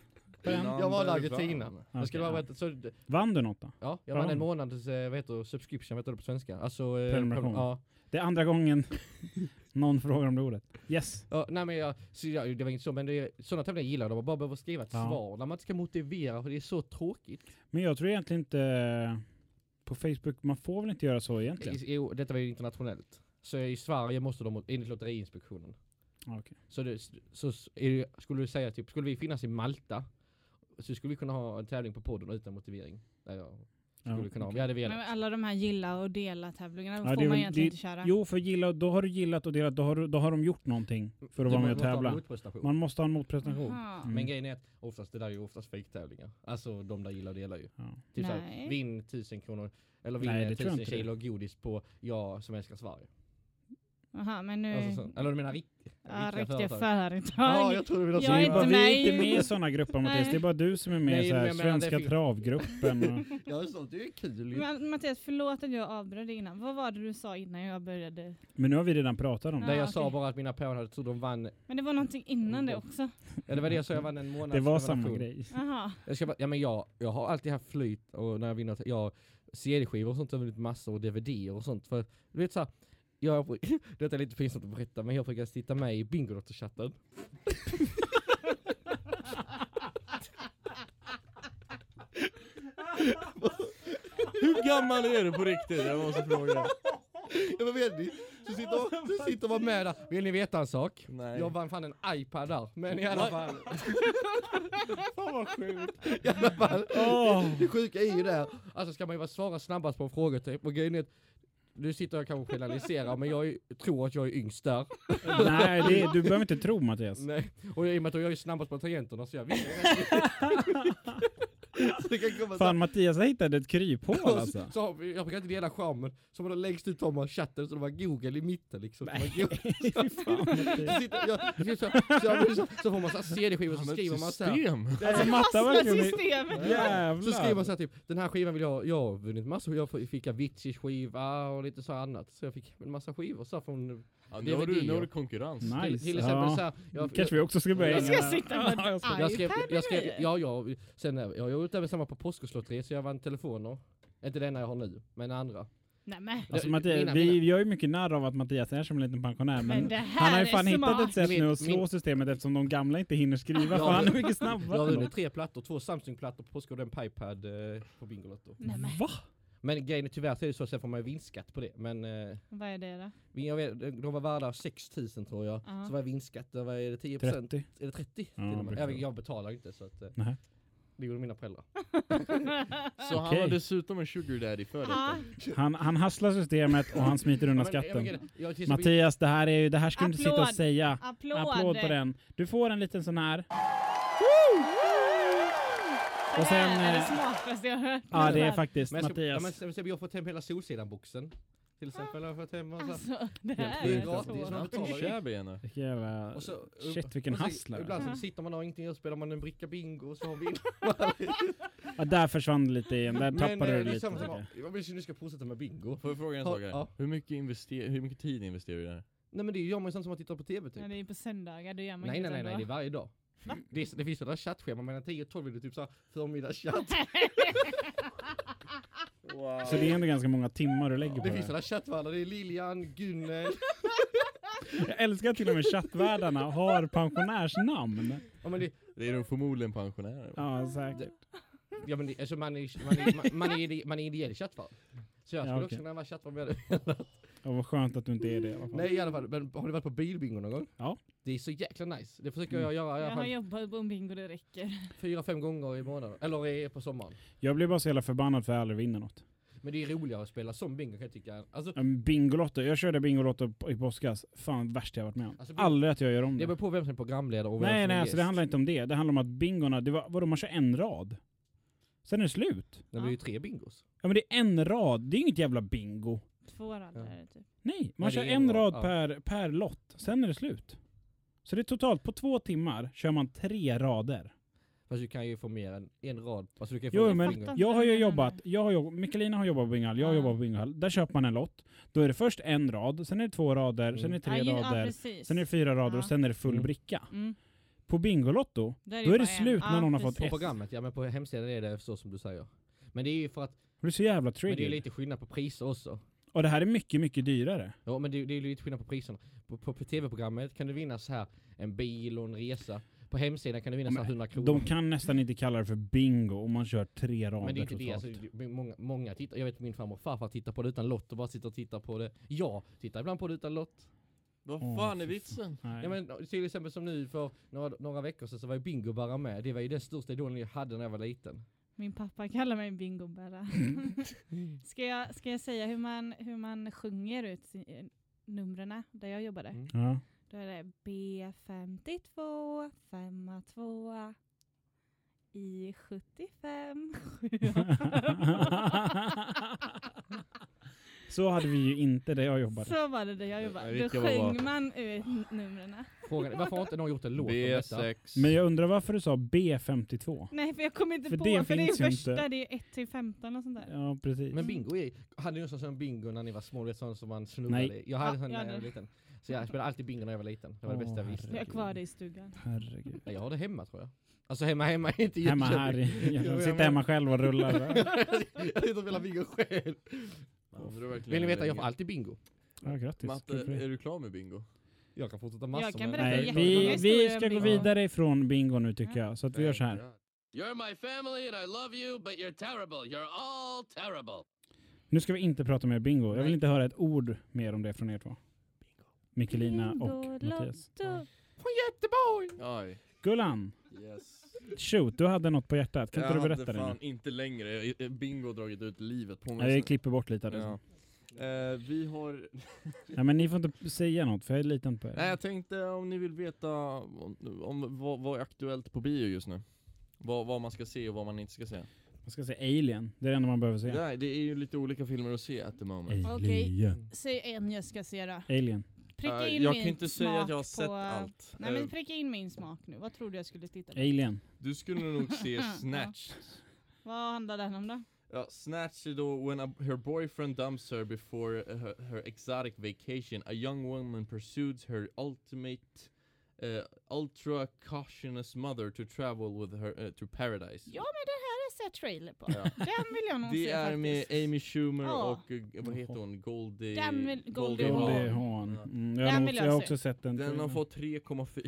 S2: Jag valde Argentina. Jag skulle
S1: ja.
S2: berätta, så,
S1: Vann du något då?
S2: ja, jag vann en månads, eh, vad heter det, subscription, vad heter det på svenska? Alltså, eh,
S1: Prenumeration.
S2: Ja.
S1: Det är andra gången någon frågar om det ordet. Yes.
S2: Ja, nej men jag, så jag, det var inte så, men det är, sådana tävlingar gillar jag, de bara behöver skriva ett
S1: Ja.
S2: svar, när man inte ska motivera, för det är så tråkigt.
S1: Men jag tror egentligen inte på Facebook, man får väl inte göra så egentligen?
S2: Jo, detta var ju internationellt. Så i Sverige måste de, enligt Lotteriinspektionen.
S1: Ja, okej.
S2: Så, det, så det, skulle du säga typ, skulle vi finnas i Malta, så skulle vi kunna ha en tävling på podden utan motivering. Där jag skulle
S1: Ja,
S2: kunna ha, vi hade
S4: Men
S2: velat.
S4: alla de här gilla och dela tävlingarna
S1: Ja,
S4: får
S1: det
S4: man egentligen
S1: det-
S4: inte köra.
S1: Jo, för gilla, då har du gillat och delat, då har, du, då har de gjort någonting för att vara med och tävla. Man måste ha en motprestation. Mm.
S2: Men grejen är att oftast, det där är ju oftast fejktävlingar. Alltså de där gillar och delar ju.
S1: Ja.
S2: Typ
S4: Nej.
S2: vinn tusen kronor, eller vinn
S1: Nej, det tror jag
S2: tusen
S1: det.
S2: kilo godis på jag som älskar Sverige.
S4: Aha, men nu...
S2: Alltså, så, eller du menar rik,
S4: ja,
S2: riktiga
S4: riktiga
S2: företag? Ja, jag tror du vill ha
S4: Jag
S1: Vi
S4: är inte
S1: vi är
S4: med
S1: inte med i sådana grupper Mattias,
S4: Nej.
S1: det är bara du som är med i så här,
S2: men
S1: Svenska
S2: fin-
S1: travgruppen. Och,
S2: Ja, sånt det är kul.
S4: Men, Mattias, förlåt att jag avbröt dig innan. Vad var det du sa innan jag började?
S1: men nu har vi redan pratat om det.
S4: Ja,
S2: jag sa
S4: okej.
S2: bara att mina hade tror de vann,
S4: Men det var någonting innan det också.
S2: eller det var det jag sa, jag vann en månads
S1: Det var samma grej.
S4: Jaha.
S2: Jag, ska, ja, men jag, jag har alltid haft flyt och när jag vinner, jag CD-skivor och sånt har vunnit massor och DVD och sånt. För du vet såhär, jag, detta är lite pinsamt att berätta men jag brukar sitta med i Bingolotto-chatten.
S3: Hur gammal är du på riktigt? Jag måste fråga.
S2: Ja men vet ni, så sitter, så sitter man med där. Vill ni veta en sak?
S3: Nej.
S2: Jag vann fan en iPad där, men i alla fall.
S1: Fan vad sjukt.
S2: I alla fall.
S1: Åh.
S2: Det sjuka är ju där, alltså ska man ju svara snabbast på en fråga typ. Och grejen är att nu sitter jag kanske och generaliserar men jag är, tror att jag är yngst där.
S1: Nej, det, du behöver inte tro Mattias.
S2: Nej. Och i och med att jag är snabbast på tangenterna så jag vet så komma så
S1: Fan Mattias hittat ett kryphål
S2: så-
S1: alltså.
S2: Så har vi, jag brukar inte dela skärmen, så var det längst ut har man chatten så det var google i mitten liksom. Så,
S1: Nej,
S2: man
S1: fan,
S2: så, så, så, så, så, så får man så här CD-skivor så
S3: Han har
S2: skriver man så här.
S3: system.
S1: Alltså
S4: Fastnar
S1: verkligen...
S4: systemet.
S1: Jävlar.
S2: Så skriver man så här typ, den här skivan vill jag, jag har vunnit massor, jag fick Aviciis skiva och lite så här annat. Så jag fick en massa skivor så här från,
S3: Ja, nu, har du, nu har du konkurrens.
S1: Nice.
S2: till, till exempel
S1: ja.
S2: så här, jag,
S1: Kanske vi också ska börja
S2: Jag
S4: ska sitta med
S1: Ja, jag ska-
S2: jag skrev,
S4: iPad
S2: jag skrev, ja, ja, sen eh, jag har gjort även samma på Påsklotteri så jag vann telefoner. Inte den jag har nu, men andra.
S4: Nej.
S1: Alltså Mattias,
S2: mina-
S1: vi
S2: mina-
S1: gör ju mycket narr av att Mattias är som en liten pensionär men,
S4: Men
S1: han har ju fan hittat
S4: smart.
S1: ett sätt
S2: Min-
S1: nu att slå
S2: min-
S1: systemet eftersom de gamla inte hinner skriva för
S2: Ja,
S1: han är mycket
S2: Jag har
S1: snabbare.
S2: vunnit tre plattor, två Samsung-plattor på Påsk och en Pipad eh, på Bingolotto.
S4: Nej, men.
S1: Va?
S2: Men grejen är tyvärr så är det så, sen får man ju vinstskatt på det. Men eh,
S4: Vad är det då?
S2: jag vet, de var värda 6000 tror jag.
S4: Ja.
S2: Så var vinstskatt, det var är det 10%?
S1: 30.
S2: Är det 30?
S1: Ja,
S2: jag, jag betalar inte så att eh,
S1: Nej.
S2: det gjorde mina föräldrar.
S3: Så han har dessutom en sugar daddy för detta.
S1: Han, han hasslar systemet och han smiter undan skatten.
S2: jag
S1: Mattias, det här, är ju, det här ska du inte sitta och säga.
S4: Applåd.
S1: Applåd på den. Du får en liten sån här.
S4: Det
S1: Och sen,
S4: här är det
S1: eh,
S4: smartaste jag hört.
S1: Ja, det är faktiskt
S2: Men jag, ska, ja,
S1: Mattias.
S2: men, så- så jag har fått hem hela Solsidan-boxen. Till exempel har jag fått hem massa.
S4: Alltså, det här
S2: Det är
S4: är
S2: gratis, man betalar.
S1: Vilken jävla...
S2: Och så,
S1: Shit, vilken
S2: och
S1: hustler.
S2: Ibland så
S4: Ja.
S2: sitter man och har ingenting att spela man en bricka bingo och så har vi
S1: Ja, där försvann det lite igen. Där
S2: Men
S1: tappade
S2: eh,
S1: du
S2: det är
S1: lite.
S2: som,
S1: jag.
S2: vill nu ska fortsätta med bingo.
S3: Får jag fråga en
S2: Ja,
S3: sak här?
S2: ja.
S3: Hur, mycket invester hur mycket tid investerar du i det här?
S2: Nej men det gör man ju sånt som man tittar på tv typ.
S4: Ja, det är ju på söndagar, då gör man
S2: Nej
S4: inget
S2: nej nej, nej, det är varje dag. Det, det finns sådana chattscheman mellan 10 och 12 är det typ såhär förmiddagschatt.
S1: Så det är ändå ganska många timmar du lägger på
S2: Det
S1: det.
S2: finns sådana chattvärdar, det är Lilian, Gunnel.
S1: Jag älskar att till och med chattvärdarna har pensionärsnamn.
S2: Ja men det,
S3: Det är nog förmodligen pensionärer.
S1: Ja, säkert.
S2: ja, men det, alltså man är, man är, man, man är, man är ideell chattvärd. Så jag
S1: Ja,
S2: skulle
S1: okej.
S2: också kunna vara chattvärd med det.
S1: Ja, vad skönt att du inte är det i alla fall.
S2: Nej i alla fall, men har du varit på bilbingo någon gång?
S1: Ja.
S2: Det är så jäkla nice. Det försöker
S1: Mm.
S2: jag göra i
S4: Jag
S2: alla
S4: har
S2: fall
S4: jobbat på en bingo, det räcker.
S2: fyra, fem gånger i månaden. Eller i- på sommaren.
S1: Jag blir bara så jävla förbannad för att jag aldrig vinner något.
S2: Men det är roligare att spela som bingo kan jag tycka. Alltså,
S1: Bingolotto, jag körde Bingolotto i påskas. Fan värst jag varit med om.
S2: Alltså,
S1: Aldrig att jag gör om
S2: det
S1: det.
S2: beror på vem som är programledare och vem
S1: Nej
S2: som
S1: nej,
S2: är
S1: alltså det handlar inte om det. Det handlar om att bingorna, det var, vadå man kör en rad? Sen är det slut.
S2: Det blir ju tre bingos.
S1: Ja men det är en rad, det är inget jävla bingo.
S4: Två rader är det typ.
S1: Nej, man
S2: Nej,
S1: kör
S2: det är
S1: en
S2: en
S1: rad
S2: rad, ja.
S1: per, per lott, sen är det slut. Så det är totalt, på två timmar kör man tre rader.
S2: Fast du kan ju få mer än en rad. Alltså du kan ju få
S1: Jo
S2: en
S1: men jag har ju jobbat, jag har jobbat, Mikkelina har jobbat på bingohall, jag har
S4: Ja.
S1: jobbat på bingohall. Där köper man en lott, då är det först en rad, sen är det två rader, sen är det tre
S4: ja, ju- ja,
S1: rader,
S4: precis.
S1: sen är det fyra rader
S4: Ja.
S1: och sen är det full
S2: Mm.
S1: bricka.
S4: Mm.
S1: På Bingolotto,
S4: Då är
S1: Då är det
S4: bara en.
S1: slut när
S4: Ja,
S1: någon har fått
S4: precis.
S2: På programmet, ja men på hemsidan är det så som du säger. Men det är ju för att,
S1: det är så jävla
S2: men det är lite skillnad på priser också.
S1: Och det här är mycket, mycket dyrare.
S2: Ja men det, det är lite skillnad på priserna. På, på, på tv-programmet kan du vinna så här en bil och en resa. På hemsidan kan du vinna så här
S1: Men
S2: 100 kronor.
S1: De kan nästan inte kalla det för bingo om man kör tre rader
S2: men det är inte det,
S1: totalt.
S2: alltså, det- många, många tittar, jag vet min farmor och farfar tittar på det utan lott och bara sitter och tittar på det. Jag tittar ibland på det utan lott.
S3: Vad fan är vitsen?
S1: Nej.
S2: Ja men till exempel som nu för några, några veckor sedan så var ju Bingo bara med. Det var ju den största idolen jag hade när jag var liten.
S4: Min pappa kallar mig bingobärra.
S1: Mm.
S4: ska, jag, ska jag säga hur man, hur man sjunger ut eh, numren där jag jobbade?
S2: Mm.
S1: Ja.
S4: Då är det B52, 5 2 I 75,
S1: Så hade vi ju inte där jag jobbade.
S4: Så var det där jag jobbade. Då sjöng man ut numren.
S2: Frågan varför har inte någon gjort en låt om detta?
S3: B6.
S1: Men jag undrar varför du sa B52?
S4: Nej för jag kommer inte
S1: För
S4: på,
S1: det
S4: för det är första,
S1: inte.
S4: det är 1 till 15 och sånt där.
S1: Ja, precis.
S2: Men bingo är, hade ni någon sån bingo när ni var små, vet sån som man snubbade
S1: Nej.
S2: Jag hade
S4: Ja,
S2: sån när jag var liten. Så jag spelade alltid bingo när jag var liten. Det var det
S1: Åh,
S2: bästa jag visste.
S4: Jag har kvar det i stugan.
S1: Herregud.
S2: Ja, jag har det hemma tror jag. Alltså hemma, hemma, inte
S1: Hemma här, jag sitter hemma själv och rullar.
S2: jag sitter och spelar bingo själv. Vill ni veta, jag får alltid bingo.
S1: Ja, grattis.
S3: Matte, är du klar med bingo?
S2: Jag kan fortsätta massor
S4: Jag kan berätta
S1: Nej,
S4: jättemånga
S1: vi, vi ska gå vidare ifrån bingo nu tycker jag. Så att vi gör så här.
S7: You're my family and I love you, but you're terrible. You're all terrible.
S1: Nu ska vi inte prata mer bingo. Jag vill inte höra ett ord mer om det från er två. Mikkelina och Mattias.
S2: Från Göteborg!
S3: Oj.
S1: Gullan,
S3: Yes.
S1: shoot, du hade något på hjärtat. Kan inte
S3: jag
S1: du berätta
S3: hade
S1: det nu?
S3: fan inte längre. Jag- Bingo har dragit ut livet på mig.
S1: Nej, vi
S3: så-
S1: klipper bort lite av det.
S3: Ja. Eh, vi har...
S1: Ja, men ni får inte säga något för jag litar inte på er.
S3: Nej jag tänkte om ni vill veta om, om vad, vad är aktuellt på bio just nu? Vad, vad man ska se och vad man inte ska se.
S1: Man ska säga Alien, det är det enda man behöver se.
S3: Nej, det är ju lite olika filmer att se at the moment.
S1: Alien.
S4: Säg en jag ska se då.
S1: Alien.
S4: Pricka
S3: Eh,
S4: in
S3: jag
S4: min
S3: kan inte säga
S4: smak
S3: att jag har sett
S4: på...
S3: allt.
S4: Nej
S3: Eh,
S4: men pricka in min smak nu. Vad tror du jag skulle titta på?
S1: Alien.
S3: du skulle nog se Snatch.
S4: Vad handlar den om då?
S3: Ja, Snatch då when a, her boyfriend dumps her before uh, her, her exotic vacation. A young woman pursues her ultimate, uh, ultra cautious mother to travel with her uh, to paradise.
S4: Ja men det här sett trailer på.
S3: Ja.
S4: Den vill jag nog
S3: Det
S4: se
S3: är med
S4: faktiskt.
S3: Amy Schumer
S4: Ja.
S3: och uh, vad heter hon? Goldie...
S4: Den vill- Goldie
S1: Goldie
S4: Hawn.
S1: Mm, jag,
S4: Den vill
S1: jag
S4: jag
S1: har
S4: se.
S1: också sett den.
S3: Den har fått 3,4 på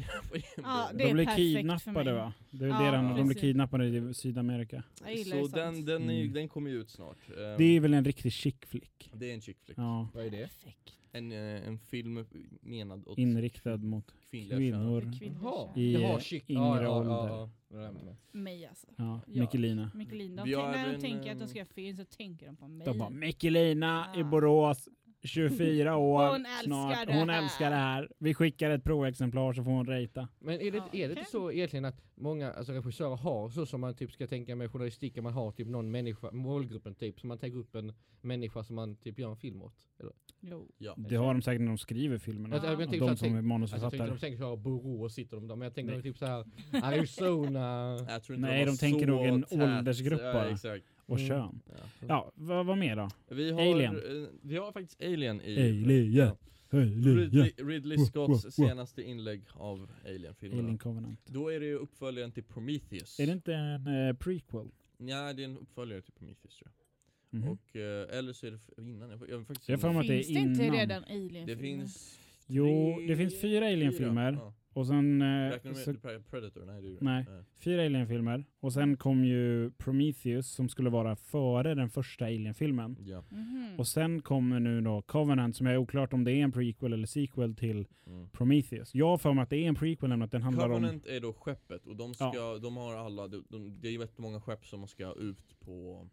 S4: Ja,
S3: IMDb.
S4: det
S1: De blir kidnappade va? Det är
S4: Ja,
S1: det de, de blir kidnappade i Sydamerika.
S3: Så den, den, är,
S1: Mm.
S3: den kommer ju ut snart. Um,
S1: Det är väl en riktig chick flick.
S3: det är en chick flick.
S1: Ja,
S2: Vad är det?
S4: Perfekt.
S3: En, eh, en film menad åt
S1: inriktad mot
S3: kvinnliga
S1: kvinnor.
S2: Jaha,
S4: kön.
S1: I, eh, yngre
S2: ja,
S1: ålder.
S2: Ja, ja. Mig.
S4: Alltså.
S1: Ja. Mikkelina.
S4: Mikkelin, de när de tänker att de
S3: eh,
S4: ska göra film så tänker de på mig.
S1: De bara Mikkelina i. Borås, 24 år
S4: Hon älskar
S1: snart.
S4: det
S1: Hon
S4: här.
S1: älskar det här. Vi skickar ett provexemplar så får hon rejta.
S2: Men är det,
S4: Ja,
S2: är det inte så egentligen att många alltså, regissörer har så som man typ ska tänka med journalistiken, man har typ någon människa, målgruppen typ, så man tänker upp en människa som man typ gör en film åt? Eller?
S4: Jo.
S3: Ja.
S1: Det har de säkert när de skriver filmerna.
S2: Alltså, jag
S1: de som är
S2: tänk- Alltså, jag tänkte
S1: manusförfattare.
S2: de tänker så här, Borås sitter de där, men jag tänker
S1: Nej.
S2: typ så här Arizona.
S3: Jag tror inte
S1: Nej,
S3: var
S1: de tänker nog en åldersgrupp
S3: ja,
S1: bara.
S3: Exakt.
S1: Och
S2: Mm.
S1: kön.
S3: Ja.
S1: Ja, vad, vad mer då?
S3: Vi har,
S1: Alien.
S3: eh, vi har faktiskt Alien i...
S1: Alien.
S3: Ja.
S1: Alien.
S3: Ridley, Ridley
S1: Wow,
S3: Scotts
S1: wow, wow.
S3: senaste inlägg av Alien-filmerna.
S1: Alien Covenant.
S3: Då är det ju uppföljaren till Prometheus.
S1: Är det inte en eh, prequel?
S3: Ja, det är en uppföljare till Prometheus tror jag.
S1: Mhm.
S3: Och, eh, eller så är det innan. Jag, jag, faktiskt
S1: Jag mig att det är
S4: Finns det inte redan alien
S3: det finns...
S1: Jo, det finns fyra Alien-filmer.
S3: Ja.
S1: Och sen... Eh,
S3: Räknar du med Pre- Predator? Nej, det är
S1: Nej. fyra Alien-filmer. Och sen kom ju Prometheus som skulle vara före den första Alien-filmen.
S3: Ja.
S4: Mhm.
S1: Och sen kommer nu då Covenant som är oklart om det är en prequel eller sequel till
S3: Mm.
S1: Prometheus. Jag har för mig att det är en prequel nämligen att den handlar om...
S3: Covenant är då skeppet och de, ska,
S1: Ja.
S3: de har alla, de, de, det är ju väldigt många skepp som ska ut på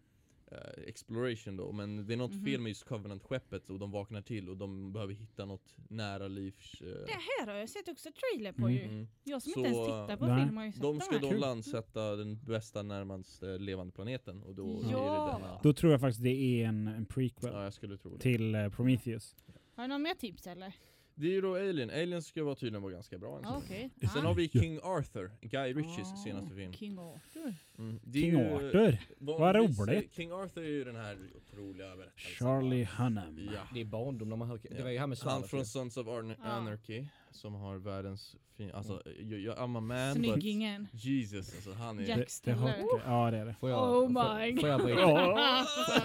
S3: eh, exploration då, men det är något
S4: Mhm.
S3: fel med just Covenant-skeppet och de vaknar till och de behöver hitta något nära livs... Eh,
S4: Det här har jag sett också trailer på
S1: Mm.
S4: ju.
S3: mm.
S4: Jag som
S3: Så,
S4: inte ens tittar på
S1: nej.
S4: film har ju sett
S3: De ska då landsätta den bästa närmast eh, levande planeten och då är
S4: Ja.
S3: det denna...
S1: Då tror jag faktiskt det är en, en prequel
S3: Ja, jag skulle tro det.
S1: till eh, Prometheus.
S4: Har du några mer tips eller?
S3: Det är ju då Alien, Alien ska vara tydligen vara ganska bra länge.
S4: Okej.
S3: Sen
S4: Ah.
S3: har vi King Arthur, Guy Ritchies
S4: Ah,
S3: senaste film.
S4: King Arthur.
S3: Mm. Det är
S1: King
S3: ju-
S1: Arthur!
S3: vanligtvis-
S1: roligt.
S3: King Arthur är ju den här otroliga berättelsen.
S1: Charlie Hunnam.
S3: Ja.
S2: Det är barndom när man hör, det var ju han med
S3: Han från. Sons of Arn-
S4: Ja.
S3: Anarchy som har världens fin, alltså jag, jag, I'm a man but
S4: Snyggingen.
S3: Jesus alltså han är
S4: Jack
S1: Det, det
S4: Stellar.
S1: har, ja det är det.
S2: Får jag,
S4: Oh
S2: får,
S4: my
S2: får, jag bryta,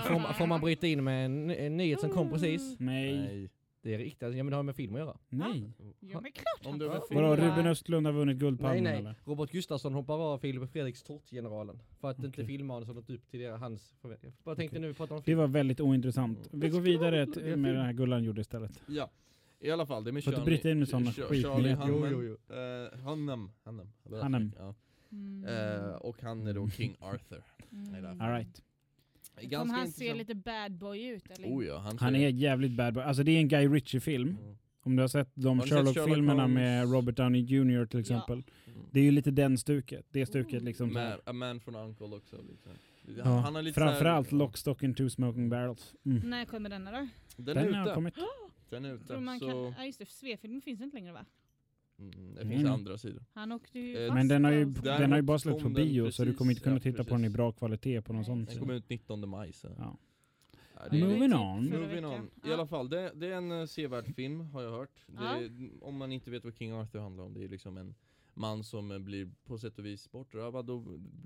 S2: får, man- får man bryta in med en, en nyhet som kom precis?
S1: Nej.
S3: Nej.
S2: Det är riktigt, ja men det har med film att göra.
S1: Nej.
S4: Ja men klart
S3: Om har film-
S1: Vadå. Ruben Östlund har vunnit
S2: Nej
S1: Guldpalmen
S2: nej,
S1: eller?
S2: Robert Gustafsson hoppar av Filip Fredriks Tortgeneralen. För att inte
S1: Okej.
S2: filmmanus har nått upp till det, hans förväntningar. Bara tänkte
S1: Okej.
S2: nu vi pratar om
S1: Det
S2: film.
S1: var väldigt ointressant.
S3: Mm.
S1: Vi går
S2: Det
S1: vidare
S2: roligt,
S1: t-
S2: det är
S1: med den här Gullan gjorde istället.
S3: Ja. I alla fall, det är med
S1: Får inte
S3: Charlie,
S1: bryta in med såna
S3: Ch-
S1: skit-
S3: Charlie
S1: nyheter.
S3: Hunnam.
S2: Jo, jo,
S3: Eh, Hunnam. Hunnam.
S1: Hunnam.
S3: Ja.
S4: Mm.
S3: Eh, och han är då King Arthur.
S4: Mm.
S1: All right.
S3: Ganska
S4: Kommer han
S3: intressant.
S4: se lite bad boy ut eller?
S3: Oh ja, han,
S1: Han är jävligt bad boy. Alltså det är en Guy Ritchie-film.
S3: Mm.
S1: Om du har sett de
S3: Har sett Sherlock
S1: Sherlock-filmerna med? Robert Downey Jr till
S4: Ja.
S1: exempel.
S3: Mm.
S1: Det är ju lite den stuket. Det stuket liksom. så här.
S3: Ma- A man from Uncle också. Lite.
S1: Ja.
S3: Han har lite här-
S1: Framförallt Lock, Stock and Two Smoking Barrels. Mm.
S4: När kommer denna då?
S3: Den,
S1: Den
S3: är
S1: har
S3: ute.
S1: kommit.
S3: Den är ute.
S4: Man kan... Ja just det, Svefilm finns inte längre va?
S3: Mm, det
S1: Mm.
S3: finns andra sidor.
S4: Han åkte ju
S3: Eh,
S1: Men den har ju, den har ju bara släppts på bio så du kommer inte
S3: precis,
S1: kunna
S3: ja,
S1: titta på den i
S3: precis.
S1: bra kvalitet på någon
S4: Nej.
S1: sån.
S3: Den kommer ut 19 maj. Så.
S1: Ja.
S3: Ja, det
S1: Moving on.
S3: Moving on. I alla fall, det, det är en uh, sevärd film har jag hört. Det om man inte vet vad King Arthur handlar om, det är liksom en man som eh, blir på sätt och vis bortrövad och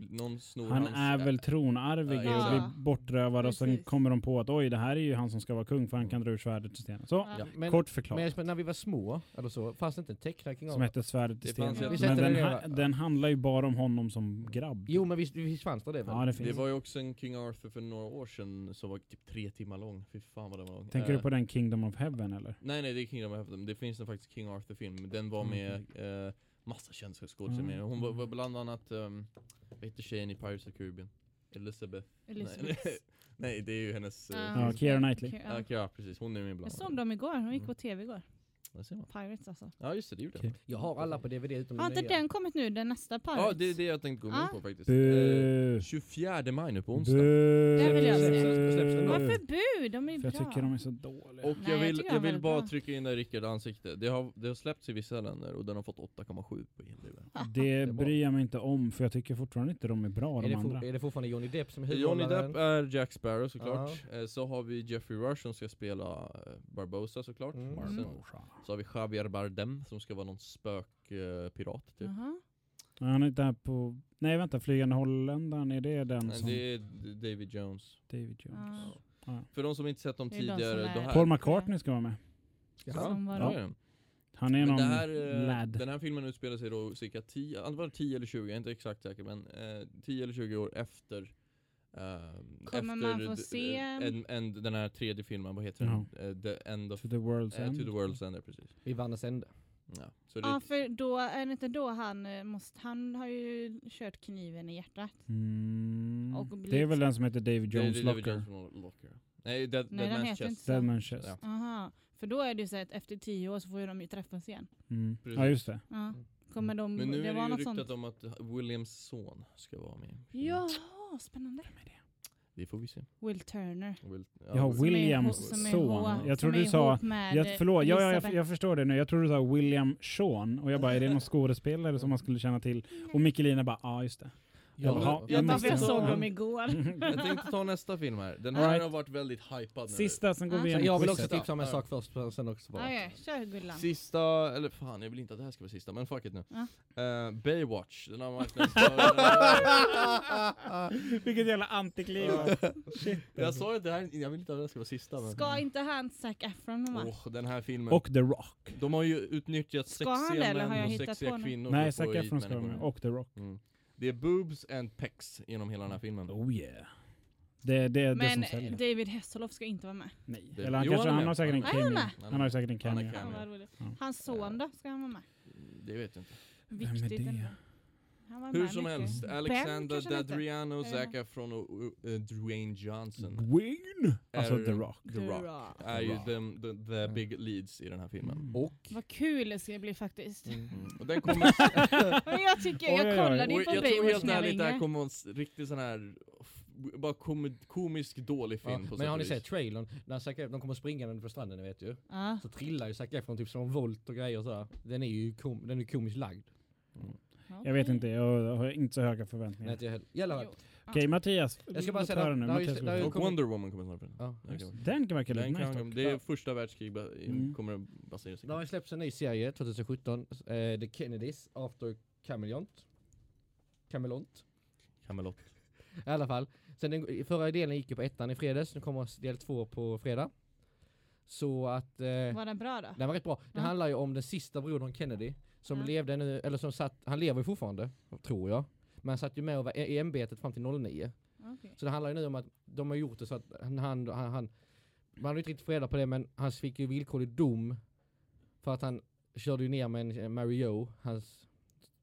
S3: någon snor
S1: Han
S3: hans...
S1: är väl tronarvig
S3: Ja,
S1: och blir bortrövad och sen
S4: Precis.
S1: kommer de på att oj det här är ju han som ska vara kung för han kan dra ur svärdet till stenen. Så,
S4: Ja.
S2: Ja, men,
S1: kort
S2: men
S1: förklarat.
S2: Jesper, när vi var små, eller så, fanns det inte en tecknad King
S1: Som hette svärdet till stenen.
S2: Vi
S1: Men den, ha, den handlar ju bara om honom som grabb.
S2: Jo men visst, visst fanns det det väl?
S1: Ja det finns.
S3: Det var ju också en King Arthur för några år sedan som var typ tre timmar lång. Fy fan vad den var lång.
S1: Tänker
S3: Eh,
S1: du på den Kingdom of Heaven eller?
S3: Nej nej det är Kingdom of Heaven, det finns en faktiskt King Arthur-film. Den var med eh, massa skådespelare
S1: Mm.
S3: med. Hon var, var bland annat, um, vad heter tjejen i Pirates of Caribbean? Elizabeth.
S4: Elizabeth.
S3: Nej, Nej, det är ju hennes... eh,
S4: Ja.
S1: Keira Knightley.
S3: Ja,
S4: ja,
S3: precis. Hon är
S4: Jag
S3: bland
S4: såg dem igår, de gick på tv igår.
S3: Man.
S4: Pirates alltså.
S3: Ja, just det, det gjorde
S1: Okej.
S3: jag.
S2: Jag har alla på DVD utom
S4: Har
S2: den
S4: inte
S2: nya.
S4: den kommit nu, den nästa Pirates?
S3: Ja, det är det jag tänkte gå in
S4: Ah.
S3: på faktiskt. Eh,
S1: Bu.
S3: 24 maj nu på onsdag.
S4: Den vill jag se. Varför bu? De är bra.
S1: jag tycker de är så dåliga.
S3: Och
S4: Nej,
S3: jag
S4: jag
S3: vill, jag
S4: han
S3: vill bara
S4: bra.
S3: trycka in det i Rickard ansikte. Det har, det har släppts i vissa länder och den har fått 8,7 på IMDb.
S1: Det
S2: är bra.
S1: bryr jag mig inte om för jag tycker fortfarande inte de är bra
S2: Är
S1: de
S2: det,
S1: andra.
S2: är det fortfarande Johnny Depp som är
S3: Johnny? Depp är Jack Sparrow såklart. Eh, Så har vi Jeffrey Rush som ska spela eh, Barbosa såklart.
S2: Mm.
S3: Sen, så har vi Javier Bardem som ska vara någon spökpirat typ.
S4: Jaha.
S1: Ja, Han är inte här på... Nej vänta, Flygande Holländaren, är det den
S3: Men
S1: som...
S3: det är David Jones.
S1: David Jones.
S4: Ja.
S1: Ja.
S3: För de som inte sett dem
S4: är de
S3: tidigare,
S4: är-.
S1: Paul McCartney ska vara med.
S3: Ja,
S4: då?
S3: ja.
S1: Han är
S3: Men
S1: någon
S3: här, eh,
S1: lad.
S3: den här filmen utspelar sig då cirka 10, antingen var det 10 eller 20, jag är inte exakt säker men eh, 10 eller 20 år efter ehm,
S4: Kommer man få se-
S3: en, en, den här tredje filmen, vad heter
S1: Jaha.
S3: den? Eh, the End of...
S1: To the World's
S3: eh,
S1: End.
S3: to the World's End, ja, precis.
S2: I Vannes ände.
S3: Ja, så det,
S4: Ja, för då är det inte då han eh, måste... Han har ju kört kniven i hjärtat.
S1: Mm.
S4: Och
S1: Det är väl den som heter David Jones
S3: David
S1: Locker.
S3: Jones från Locker. Nej, Dead,
S4: Nej,
S3: Dead
S4: den
S3: Man's
S4: heter
S3: Chest.
S4: inte så.
S1: Dead Man's Chest.
S3: Ja.
S4: Aha. För då är det ju så att efter tio år så får ju de ju träffas igen.
S1: Mm. Ja just det.
S4: Ja. Kommer de...
S3: Men nu
S4: det
S3: är det ju ryktat
S4: sånt.
S3: om att Williams son ska vara med.
S4: Ja, spännande.
S3: Det får vi se.
S4: Will Turner.
S3: Will,
S1: Ja,
S4: Som är
S1: Williams
S4: som är
S1: son. Jag
S4: är
S1: du sa... Jag, förlåt, ja, ja, jag, jag förstår det nu. Jag trodde du sa William Sean och jag bara, är det någon skådespelare som man skulle känna till? Och Mikkelina bara, ja ah, just det.
S2: Ja,
S1: Jaha,
S3: jag
S4: jag
S1: måste-
S4: såg dem igår.
S3: Jag tänkte ta nästa film här. Den här
S1: right.
S3: har varit väldigt hypad nu.
S1: Sista, sen går vi igenom
S2: jag vill också tipsa om en sak först, sen också bara.
S4: Okej, kör Gullan.
S3: Sista, eller fan jag vill inte att det här ska vara sista, men fuck it nu.
S4: Ja.
S3: Eh, Baywatch, den har marknadsförts...
S1: Vilket jävla antikliv.
S3: jag sa ju att det här, jag vill inte att det här ska vara sista men...
S4: Ska inte han Zac Efron med?
S3: Åh, den här filmen.
S1: Och The Rock.
S3: de har ju utnyttjat
S4: Ska
S3: sexiga män
S4: jag
S3: och sexiga kvinnor
S1: Nej, Zac Efron ska vara med. Och The Rock.
S3: Mm. Det är boobs and pecs genom hela den här filmen.
S1: Oh yeah. Det, det är det som
S4: Men. David Hasselhoff ska inte vara med.
S1: Nej.
S3: Det-
S1: Eller han,
S3: Jo,
S1: kanske,
S3: han
S1: han har säkert en
S4: han
S1: cameo.
S4: med.
S1: Han har säkert en
S3: Han är
S1: cameo.
S4: Ja. Hans son då? Ska han vara med?
S3: Det vet jag inte.
S1: Vem är
S4: Viktigt
S1: det?
S4: Ändå. Han var
S3: Hur som
S4: mycket.
S3: helst, Alexander. Dadriano, Efron och uh, Dwayne Johnson
S1: Dwayne! Alltså The Rock.
S3: The Rock är ju
S1: Rock.
S3: the, the, the big leads i den här filmen.
S1: Mm.
S2: Och?
S4: Vad kul det ska bli faktiskt.
S3: Mm. Och den kommer
S4: Men jag tycker, jag kollade ju på
S3: jag tror
S4: Baywatch
S3: helt
S4: när jag var
S3: ärligt det här kommer en riktigt sån här bara kom, komisk dålig film
S2: Ja,
S3: på
S2: men
S3: sätt
S2: har ni sett trailern? När Zac Efron, de kommer springande på stranden, ni vet ju.
S4: Ja.
S2: Så trillar ju Zac Efron typ som en volt och grejer och sådär. Den är ju kom, den är komiskt lagd.
S1: Jag vet inte, jag har inte så höga förväntningar.
S2: Nej, inte jag heller.
S1: Okej, Mattias.
S2: Jag ska bara säga
S1: nu.
S2: det har ju-
S1: Mattias,
S2: det har ju
S1: låt-
S3: Och Wonder Woman kommer snart.
S2: Ja.
S3: Den kan-
S1: verka lite nice
S3: kan, det är första världskrig
S1: Mm.
S3: kommer att basera sig
S2: Det har släppts en ny serie 2017, eh, The Kennedys After Camelot. Camelot.
S3: Camelot.
S2: I alla fall. Sen den, förra delen gick ju på ettan i fredags, nu kommer del två på fredag. Så att... Eh,
S4: Var den bra då?
S2: den var rätt bra. Det handlar ju om den sista brodern Kennedy, som
S4: Ja.
S2: levde nu, eller som satt, han lever ju fortfarande, tror jag. Men han satt ju med och var i ämbetet fram till 09.
S4: Okej.
S2: Så det handlar ju nu om att de har gjort det så att han, han, han, man har inte riktigt fått reda på det men han fick ju villkorlig dom för att han körde ju ner med en Mario, hans,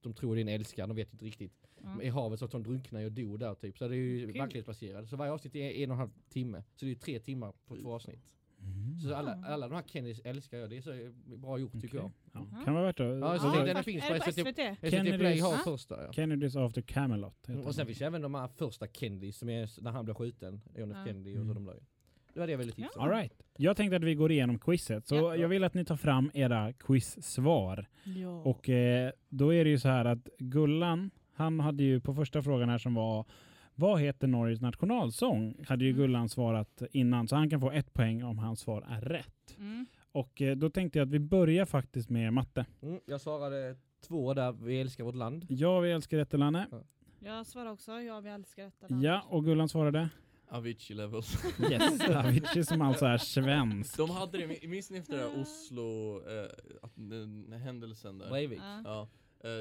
S2: de tror det är en älskare, de vet inte riktigt.
S4: Ja.
S2: I havet så att de drunknade och dog där typ. Så det är ju verklighetsbaserat. Så varje avsnitt är en och en halv timme. Så det är tre timmar på två avsnitt.
S1: Mm.
S2: Så alla, alla de här Kennedys älskar jag. Det är så bra gjort tycker jag.
S1: Ja,
S4: Ja.
S1: kan vara värt att...
S2: Ja, så det- den finns på SVT.
S4: SVT?
S2: Play har
S4: Ah.
S2: första ja.
S1: Kennedys After Camelot heter
S2: Mm, och sen finns även de här första Kennedys som är när han blev skjuten. John F
S4: Ja.
S2: Kennedy och så
S1: Mm.
S2: de där. Det var det jag ville tipsa.
S1: All right. Jag tänkte att vi går igenom quizet, så
S4: Ja.
S1: jag vill att ni tar fram era quizsvar.
S4: Ja.
S1: Och eh, då är det ju så här att Gullan, han hade ju på första frågan här som var vad heter Norges nationalsång? Hade ju
S4: Mm.
S1: Gullan svarat innan, så han kan få ett poäng om hans svar är rätt.
S4: Mm.
S1: Och eh, då tänkte jag att vi börjar faktiskt med matte.
S2: Mm, jag svarade två där, vi älskar vårt land.
S1: Ja, vi älskar detta landet.
S4: Jag svarar också, ja vi älskar detta land.
S1: Ja, och Gullan svarade?
S3: Avicii levels.
S1: Yes, Avicii som alltså är svensk.
S3: De hade det, minns ni efter det där Oslo, eh, händelsen där?
S2: Breivik.
S4: Ja.
S3: Ja,